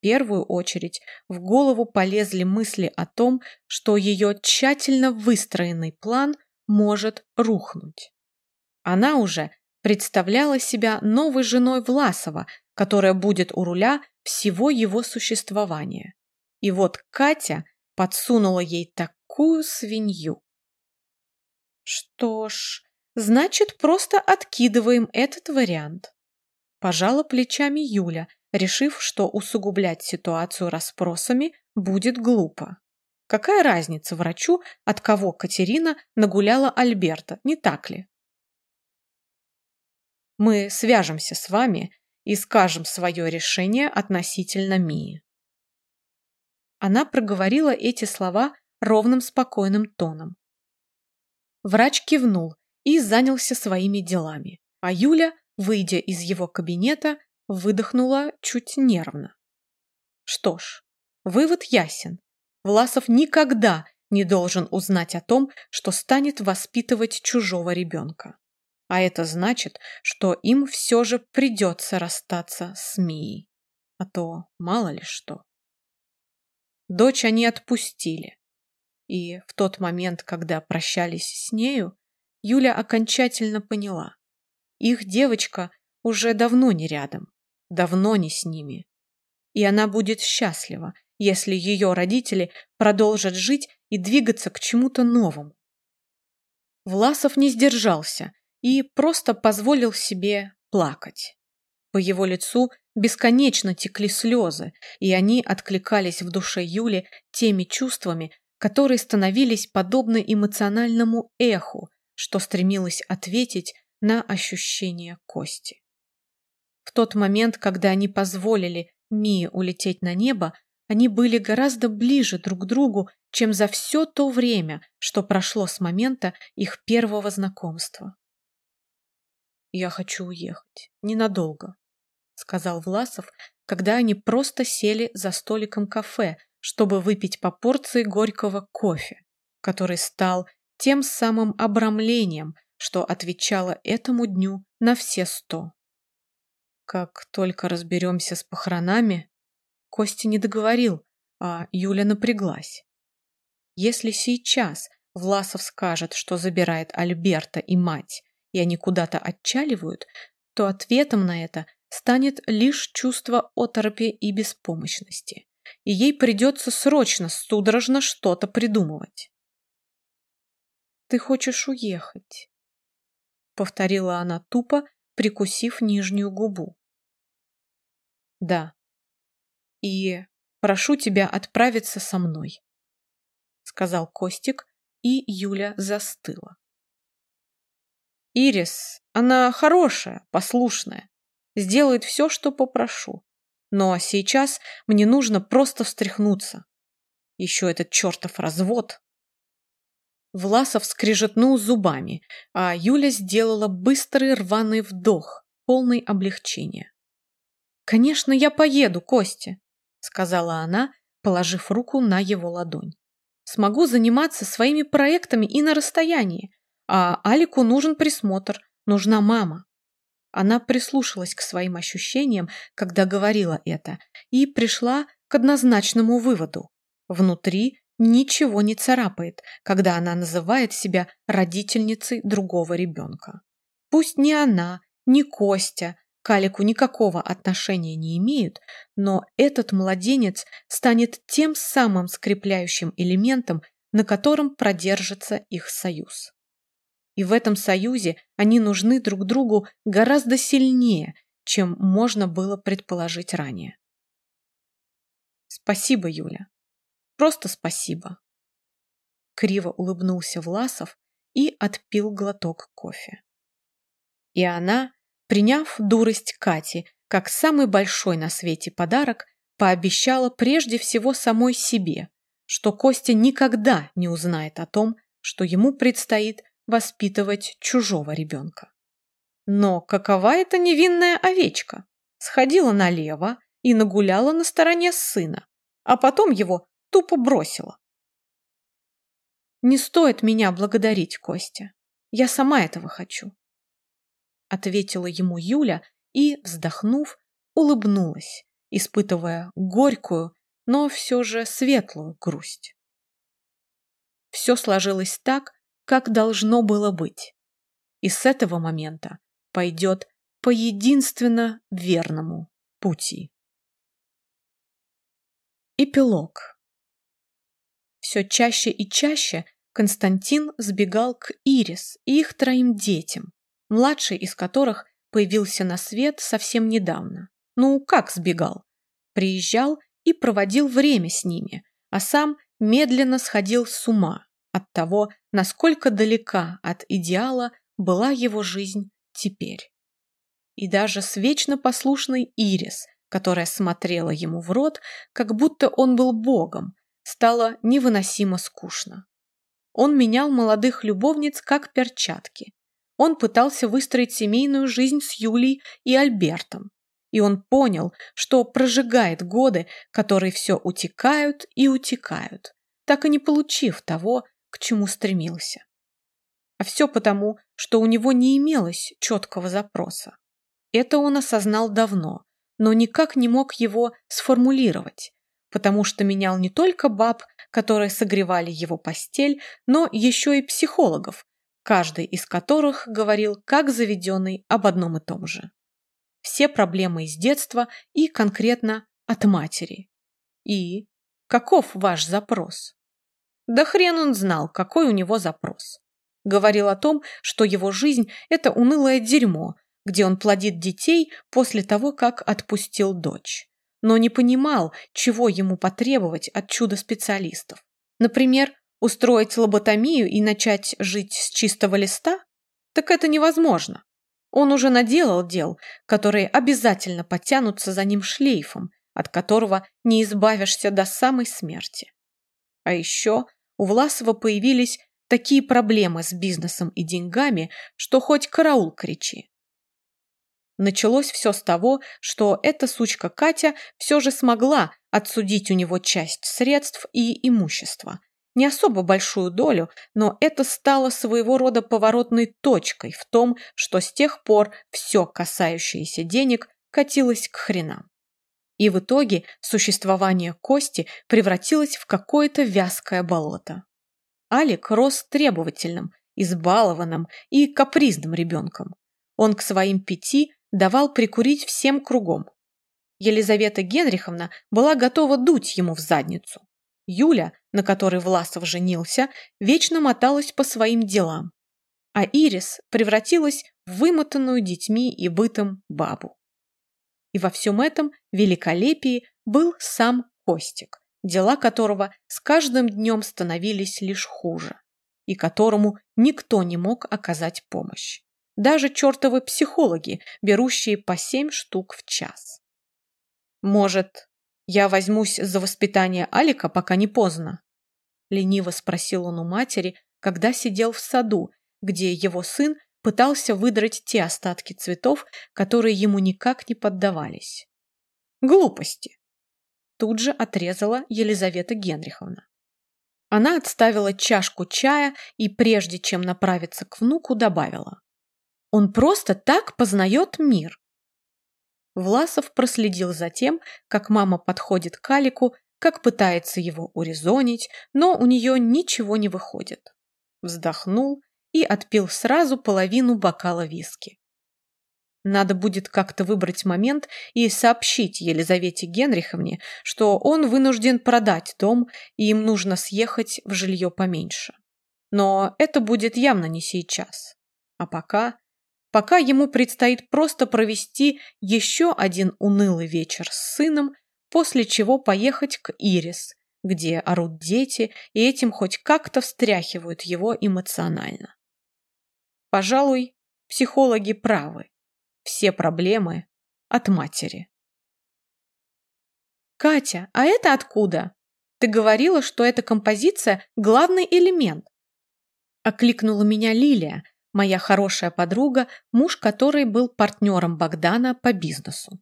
Первую очередь в голову полезли мысли о том, что ее тщательно выстроенный план может рухнуть. Она уже представляла себя новой женой Власова, которая будет у руля всего его существования. И вот Катя подсунула ей такую свинью. Что ж, значит, просто откидываем этот вариант. Пожала плечами Юля, решив, что усугублять ситуацию расспросами будет глупо. Какая разница врачу, от кого Катерина нагуляла Альберта, не так ли? Мы свяжемся с вами и скажем свое решение относительно Мии. Она проговорила эти слова ровным спокойным тоном. Врач кивнул и занялся своими делами, а Юля, выйдя из его кабинета, выдохнула чуть нервно. Что ж, вывод ясен. Власов никогда не должен узнать о том, что станет воспитывать чужого ребенка. А это значит, что им все же придется расстаться с Мией. А то мало ли что. Дочь они отпустили. И в тот момент, когда прощались с нею, Юля окончательно поняла. Их девочка уже давно не рядом, давно не с ними. И она будет счастлива, если ее родители продолжат жить и двигаться к чему-то новому. Власов не сдержался и просто позволил себе плакать. По его лицу бесконечно текли слезы, и они откликались в душе Юли теми чувствами, которые становились подобны эмоциональному эху, что стремилось ответить на ощущение Кости. В тот момент, когда они позволили Мии улететь на небо, они были гораздо ближе друг к другу, чем за все то время, что прошло с момента их первого знакомства. «Я хочу уехать. Ненадолго», — сказал Власов, когда они просто сели за столиком кафе, чтобы выпить по порции горького кофе, который стал тем самым обрамлением, что отвечало этому дню на все сто. Как только разберемся с похоронами, Костя не договорил, а Юля напряглась. Если сейчас Власов скажет, что забирает Альберта и мать, и они куда-то отчаливают, то ответом на это станет лишь чувство оторопи и беспомощности, и ей придется срочно, судорожно что-то придумывать. «Ты хочешь уехать?» — повторила она тупо, прикусив нижнюю губу. «Да. И прошу тебя отправиться со мной», — сказал Костик, и Юля застыла. Ирис, она хорошая, послушная, сделает все, что попрошу. Но сейчас мне нужно просто встряхнуться. Еще этот чертов развод. Власов скрежетнул зубами, а Юля сделала быстрый рваный вдох, полный облегчения. «Конечно, я поеду, Костя», — сказала она, положив руку на его ладонь. «Смогу заниматься своими проектами и на расстоянии, а Алику нужен присмотр, нужна мама. Она прислушалась к своим ощущениям, когда говорила это, и пришла к однозначному выводу. Внутри ничего не царапает, когда она называет себя родительницей другого ребенка. Пусть ни она, ни Костя, к Алику никакого отношения не имеют, но этот младенец станет тем самым скрепляющим элементом, на котором продержится их союз. И в этом союзе они нужны друг другу гораздо сильнее, чем можно было предположить ранее. Спасибо, Юля. Просто спасибо. Криво улыбнулся Власов и отпил глоток кофе. И она, приняв дурость Кати как самый большой на свете подарок, пообещала прежде всего самой себе, что Костя никогда не узнает о том, что ему предстоит воспитывать чужого ребенка. Но какова эта невинная овечка? Сходила налево и нагуляла на стороне сына, а потом его тупо бросила. Не стоит меня благодарить, Костя. Я сама этого хочу. Ответила ему Юля и, вздохнув, улыбнулась, испытывая горькую, но все же светлую грусть. Все сложилось так, как должно было быть. И с этого момента пойдет по единственно верному пути. Эпилог все чаще и чаще Константин сбегал к Ирис и их троим детям, младший из которых появился на свет совсем недавно. Ну, как сбегал? Приезжал и проводил время с ними, а сам медленно сходил с ума от того, насколько далека от идеала была его жизнь теперь. И даже с вечно послушной Ирис, которая смотрела ему в рот, как будто он был богом, стало невыносимо скучно. Он менял молодых любовниц как перчатки. Он пытался выстроить семейную жизнь с Юлей и Альбертом. И он понял, что прожигает годы, которые все утекают и утекают, так и не получив того, к чему стремился. А все потому, что у него не имелось четкого запроса. Это он осознал давно, но никак не мог его сформулировать, потому что менял не только баб, которые согревали его постель, но еще и психологов, каждый из которых говорил как заведенный об одном и том же. Все проблемы из детства и конкретно от матери. И каков ваш запрос? Да хрен он знал, какой у него запрос. Говорил о том, что его жизнь – это унылое дерьмо, где он плодит детей после того, как отпустил дочь но не понимал, чего ему потребовать от чудо-специалистов. Например, устроить лоботомию и начать жить с чистого листа? Так это невозможно. Он уже наделал дел, которые обязательно потянутся за ним шлейфом, от которого не избавишься до самой смерти. А еще у Власова появились такие проблемы с бизнесом и деньгами, что хоть караул кричи. Началось все с того, что эта сучка Катя все же смогла отсудить у него часть средств и имущества. Не особо большую долю, но это стало своего рода поворотной точкой в том, что с тех пор все, касающееся денег, катилось к хренам. И в итоге существование Кости превратилось в какое-то вязкое болото. Алик рос требовательным, избалованным и капризным ребенком. Он к своим пяти давал прикурить всем кругом. Елизавета Генриховна была готова дуть ему в задницу. Юля, на которой Власов женился, вечно моталась по своим делам, а Ирис превратилась в вымотанную детьми и бытом бабу. И во всем этом великолепии был сам Костик, дела которого с каждым днем становились лишь хуже, и которому никто не мог оказать помощь даже чертовы психологи, берущие по семь штук в час. «Может, я возьмусь за воспитание Алика, пока не поздно?» Лениво спросил он у матери, когда сидел в саду, где его сын пытался выдрать те остатки цветов, которые ему никак не поддавались. «Глупости!» Тут же отрезала Елизавета Генриховна. Она отставила чашку чая и, прежде чем направиться к внуку, добавила. Он просто так познает мир. Власов проследил за тем, как мама подходит к Алику, как пытается его урезонить, но у нее ничего не выходит. Вздохнул и отпил сразу половину бокала виски. Надо будет как-то выбрать момент и сообщить Елизавете Генриховне, что он вынужден продать дом, и им нужно съехать в жилье поменьше. Но это будет явно не сейчас. А пока... Пока ему предстоит просто провести еще один унылый вечер с сыном, после чего поехать к Ирис, где орут дети, и этим хоть как-то встряхивают его эмоционально. Пожалуй, психологи правы. Все проблемы от матери. «Катя, а это откуда? Ты говорила, что эта композиция – главный элемент». Окликнула меня Лилия, моя хорошая подруга, муж которой был партнером Богдана по бизнесу.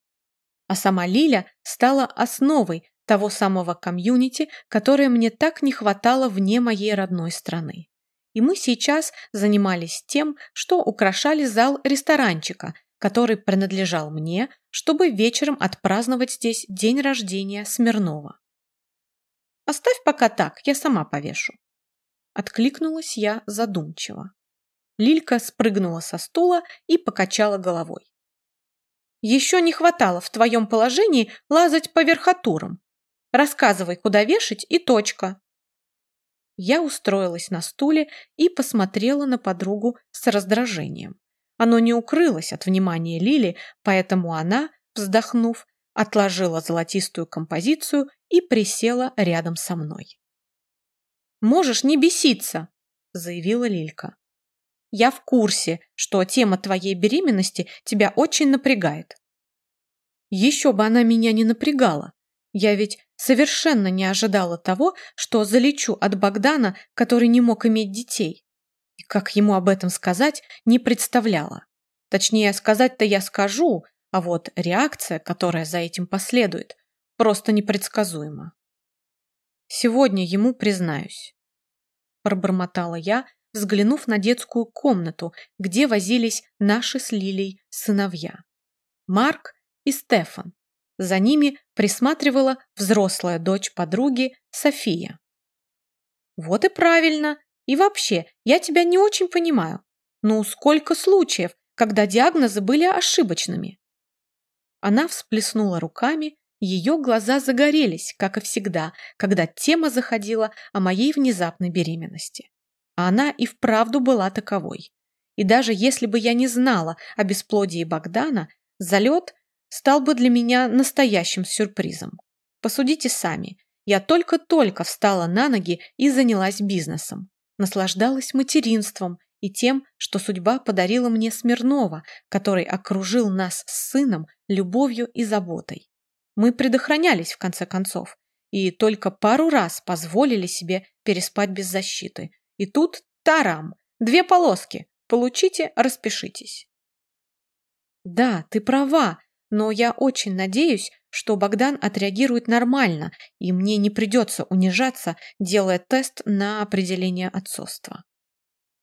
А сама Лиля стала основой того самого комьюнити, которое мне так не хватало вне моей родной страны. И мы сейчас занимались тем, что украшали зал ресторанчика, который принадлежал мне, чтобы вечером отпраздновать здесь день рождения Смирнова. «Оставь пока так, я сама повешу». Откликнулась я задумчиво. Лилька спрыгнула со стула и покачала головой. «Еще не хватало в твоем положении лазать по верхотурам. Рассказывай, куда вешать, и точка». Я устроилась на стуле и посмотрела на подругу с раздражением. Оно не укрылось от внимания Лили, поэтому она, вздохнув, отложила золотистую композицию и присела рядом со мной. «Можешь не беситься», — заявила Лилька. «Я в курсе, что тема твоей беременности тебя очень напрягает». Еще бы она меня не напрягала. Я ведь совершенно не ожидала того, что залечу от Богдана, который не мог иметь детей. И как ему об этом сказать, не представляла. Точнее, сказать-то я скажу, а вот реакция, которая за этим последует, просто непредсказуема. Сегодня ему признаюсь. Пробормотала я, взглянув на детскую комнату, где возились наши с Лилей сыновья. Марк и Стефан. За ними присматривала взрослая дочь подруги София. Вот и правильно, и вообще, я тебя не очень понимаю. Ну, сколько случаев, когда диагнозы были ошибочными? Она всплеснула руками, ее глаза загорелись, как и всегда, когда тема заходила о моей внезапной беременности. А она и вправду была таковой. И даже если бы я не знала о бесплодии Богдана, залет стал бы для меня настоящим сюрпризом. Посудите сами, я только-только встала на ноги и занялась бизнесом наслаждалась материнством и тем, что судьба подарила мне Смирнова, который окружил нас с сыном любовью и заботой. Мы предохранялись, в конце концов, и только пару раз позволили себе переспать без защиты. И тут тарам, две полоски, получите, распишитесь. Да, ты права, но я очень надеюсь, что Богдан отреагирует нормально, и мне не придется унижаться, делая тест на определение отцовства.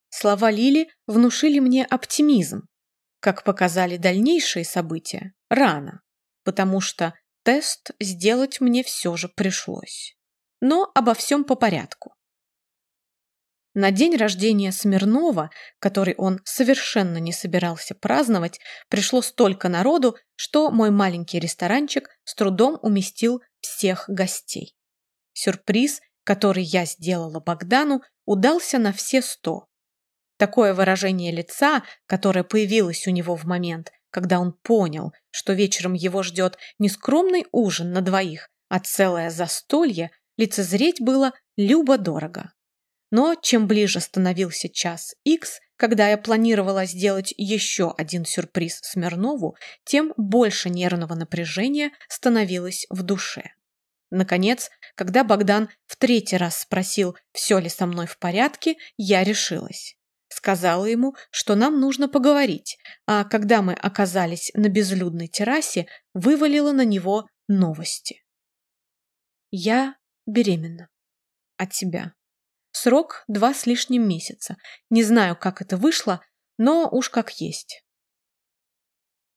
Слова Лили внушили мне оптимизм. Как показали дальнейшие события, рано, потому что тест сделать мне все же пришлось. Но обо всем по порядку. На день рождения Смирнова, который он совершенно не собирался праздновать, пришло столько народу, что мой маленький ресторанчик с трудом уместил всех гостей. Сюрприз, который я сделала Богдану, удался на все сто. Такое выражение лица, которое появилось у него в момент, когда он понял, что вечером его ждет не скромный ужин на двоих, а целое застолье, лицезреть было любо-дорого. Но чем ближе становился час X, когда я планировала сделать еще один сюрприз Смирнову, тем больше нервного напряжения становилось в душе. Наконец, когда Богдан в третий раз спросил, все ли со мной в порядке, я решилась. Сказала ему, что нам нужно поговорить, а когда мы оказались на безлюдной террасе, вывалила на него новости. Я беременна. От тебя. Срок два с лишним месяца. Не знаю, как это вышло, но уж как есть.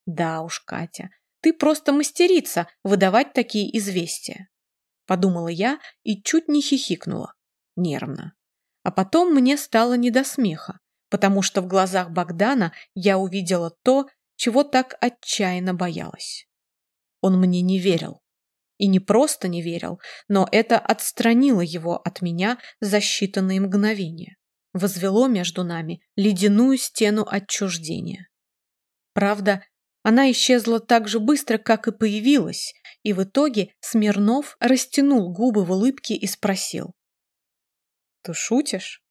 Да уж, Катя, ты просто мастерица выдавать такие известия. Подумала я и чуть не хихикнула. Нервно. А потом мне стало не до смеха, потому что в глазах Богдана я увидела то, чего так отчаянно боялась. Он мне не верил. И не просто не верил, но это отстранило его от меня за считанные мгновения. Возвело между нами ледяную стену отчуждения. Правда, она исчезла так же быстро, как и появилась, и в итоге Смирнов растянул губы в улыбке и спросил. «Ты шутишь?»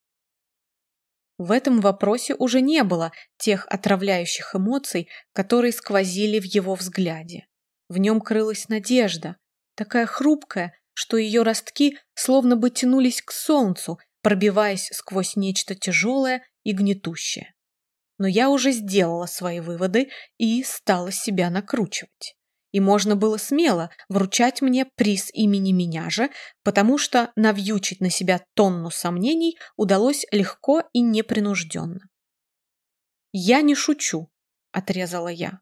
В этом вопросе уже не было тех отравляющих эмоций, которые сквозили в его взгляде. В нем крылась надежда, такая хрупкая, что ее ростки словно бы тянулись к солнцу, пробиваясь сквозь нечто тяжелое и гнетущее. Но я уже сделала свои выводы и стала себя накручивать и можно было смело вручать мне приз имени меня же, потому что навьючить на себя тонну сомнений удалось легко и непринужденно. «Я не шучу», — отрезала я.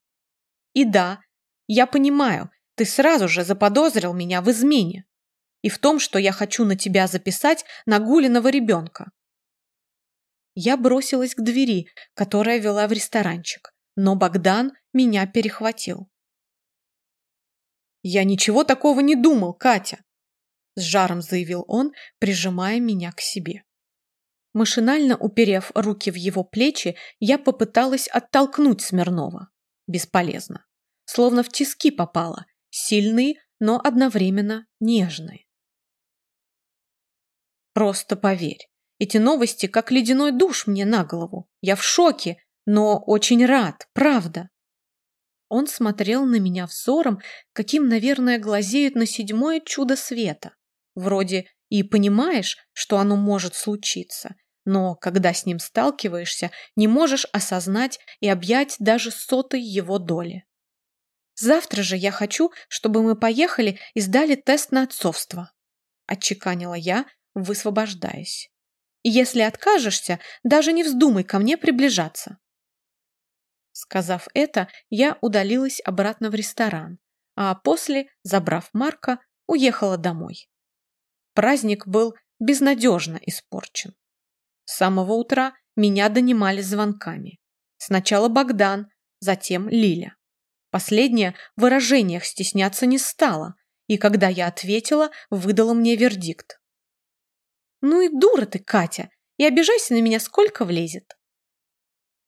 «И да, я понимаю, ты сразу же заподозрил меня в измене и в том, что я хочу на тебя записать нагуленного ребенка». Я бросилась к двери, которая вела в ресторанчик, но Богдан меня перехватил. «Я ничего такого не думал, Катя!» С жаром заявил он, прижимая меня к себе. Машинально уперев руки в его плечи, я попыталась оттолкнуть Смирнова. Бесполезно. Словно в тиски попала. Сильные, но одновременно нежные. Просто поверь. Эти новости как ледяной душ мне на голову. Я в шоке, но очень рад, правда. Он смотрел на меня взором, каким, наверное, глазеют на седьмое чудо света. Вроде и понимаешь, что оно может случиться, но когда с ним сталкиваешься, не можешь осознать и объять даже сотой его доли. «Завтра же я хочу, чтобы мы поехали и сдали тест на отцовство», – отчеканила я, высвобождаясь. «И если откажешься, даже не вздумай ко мне приближаться». Сказав это, я удалилась обратно в ресторан, а после, забрав Марка, уехала домой. Праздник был безнадежно испорчен. С самого утра меня донимали звонками. Сначала Богдан, затем Лиля. Последняя в выражениях стесняться не стала, и когда я ответила, выдала мне вердикт. «Ну и дура ты, Катя, и обижайся на меня сколько влезет.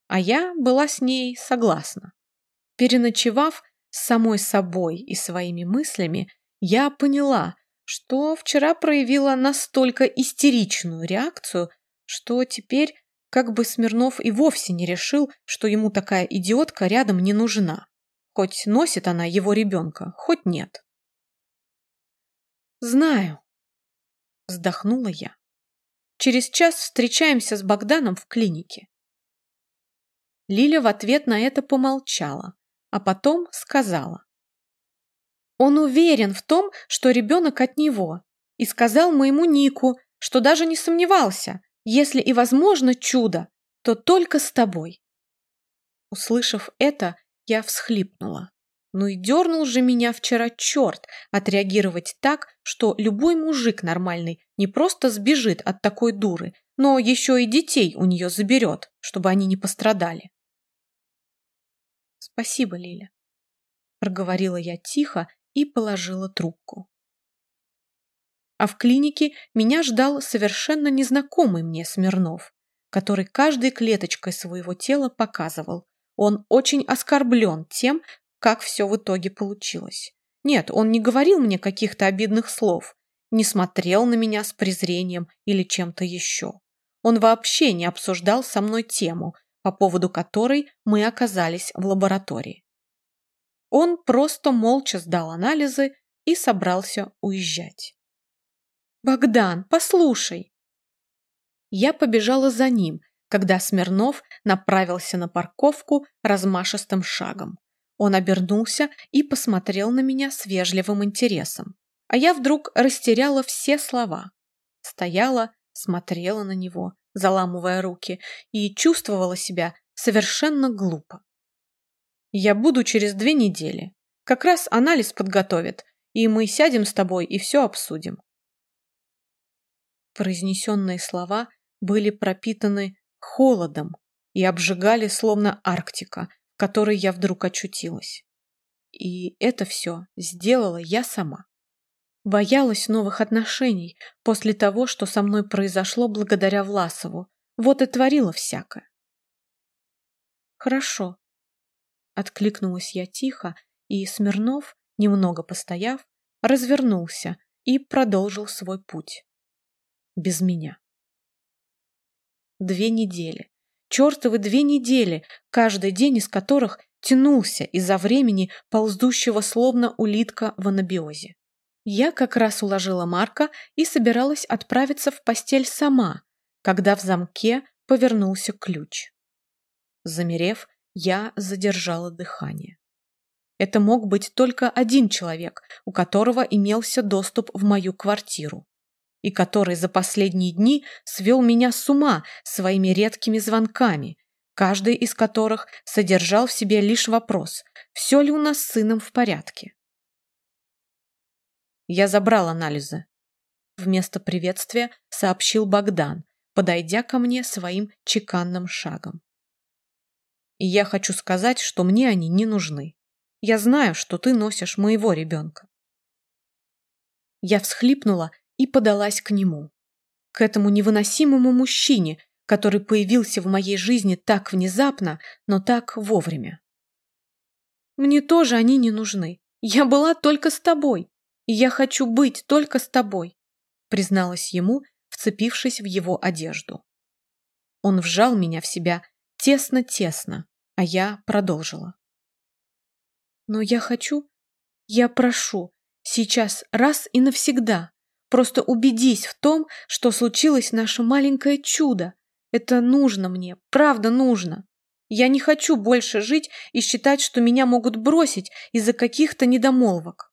А я была с ней согласна. Переночевав с самой собой и своими мыслями, я поняла, что вчера проявила настолько истеричную реакцию, что теперь как бы Смирнов и вовсе не решил, что ему такая идиотка рядом не нужна. Хоть носит она его ребенка, хоть нет. «Знаю», — вздохнула я. «Через час встречаемся с Богданом в клинике. Лиля в ответ на это помолчала, а потом сказала. Он уверен в том, что ребенок от него, и сказал моему Нику, что даже не сомневался, если и возможно чудо, то только с тобой. Услышав это, я всхлипнула. Ну и дернул же меня вчера черт отреагировать так, что любой мужик нормальный не просто сбежит от такой дуры, но еще и детей у нее заберет, чтобы они не пострадали. «Спасибо, Лиля», — проговорила я тихо и положила трубку. А в клинике меня ждал совершенно незнакомый мне Смирнов, который каждой клеточкой своего тела показывал. Он очень оскорблен тем, как все в итоге получилось. Нет, он не говорил мне каких-то обидных слов, не смотрел на меня с презрением или чем-то еще. Он вообще не обсуждал со мной тему, по поводу которой мы оказались в лаборатории. Он просто молча сдал анализы и собрался уезжать. «Богдан, послушай!» Я побежала за ним, когда Смирнов направился на парковку размашистым шагом. Он обернулся и посмотрел на меня с вежливым интересом. А я вдруг растеряла все слова. Стояла, смотрела на него, заламывая руки, и чувствовала себя совершенно глупо. «Я буду через две недели. Как раз анализ подготовят, и мы сядем с тобой и все обсудим». Произнесенные слова были пропитаны холодом и обжигали, словно Арктика, в которой я вдруг очутилась. И это все сделала я сама. Боялась новых отношений после того, что со мной произошло благодаря Власову. Вот и творила всякое. Хорошо. Откликнулась я тихо, и Смирнов, немного постояв, развернулся и продолжил свой путь. Без меня. Две недели. Чертовы две недели, каждый день из которых тянулся из-за времени, ползущего словно улитка в анабиозе. Я как раз уложила Марка и собиралась отправиться в постель сама, когда в замке повернулся ключ. Замерев, я задержала дыхание. Это мог быть только один человек, у которого имелся доступ в мою квартиру, и который за последние дни свел меня с ума своими редкими звонками, каждый из которых содержал в себе лишь вопрос, все ли у нас с сыном в порядке. Я забрал анализы. Вместо приветствия сообщил Богдан, подойдя ко мне своим чеканным шагом. И я хочу сказать, что мне они не нужны. Я знаю, что ты носишь моего ребенка. Я всхлипнула и подалась к нему. К этому невыносимому мужчине, который появился в моей жизни так внезапно, но так вовремя. Мне тоже они не нужны. Я была только с тобой. И я хочу быть только с тобой, призналась ему, вцепившись в его одежду. Он вжал меня в себя тесно-тесно, а я продолжила. Но я хочу, я прошу, сейчас раз и навсегда, просто убедись в том, что случилось наше маленькое чудо. Это нужно мне, правда нужно. Я не хочу больше жить и считать, что меня могут бросить из-за каких-то недомолвок.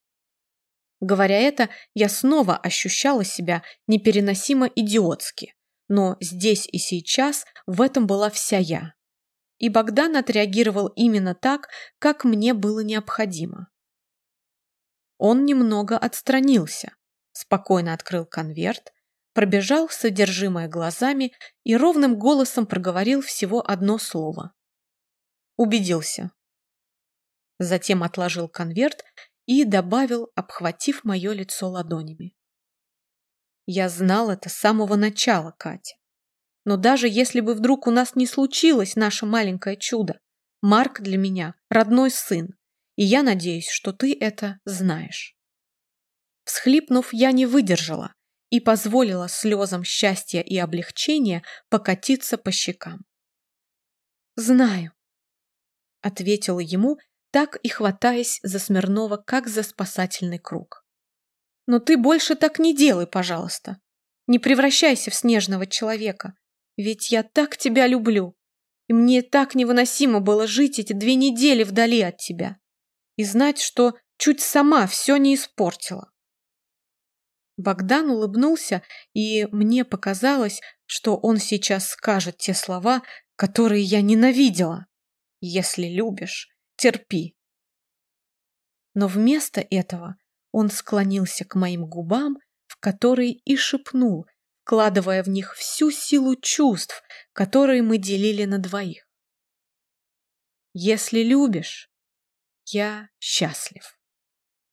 Говоря это, я снова ощущала себя непереносимо идиотски. Но здесь и сейчас в этом была вся я. И Богдан отреагировал именно так, как мне было необходимо. Он немного отстранился, спокойно открыл конверт, пробежал содержимое глазами и ровным голосом проговорил всего одно слово. Убедился. Затем отложил конверт и добавил, обхватив мое лицо ладонями. Я знал это с самого начала, Катя. Но даже если бы вдруг у нас не случилось наше маленькое чудо, Марк для меня родной сын, и я надеюсь, что ты это знаешь. Всхлипнув, я не выдержала и позволила слезам счастья и облегчения покатиться по щекам. «Знаю», — ответила ему, так и хватаясь за Смирнова, как за спасательный круг. «Но ты больше так не делай, пожалуйста. Не превращайся в снежного человека, ведь я так тебя люблю, и мне так невыносимо было жить эти две недели вдали от тебя и знать, что чуть сама все не испортила». Богдан улыбнулся, и мне показалось, что он сейчас скажет те слова, которые я ненавидела. «Если любишь, терпи. Но вместо этого он склонился к моим губам, в которые и шепнул, вкладывая в них всю силу чувств, которые мы делили на двоих. Если любишь, я счастлив.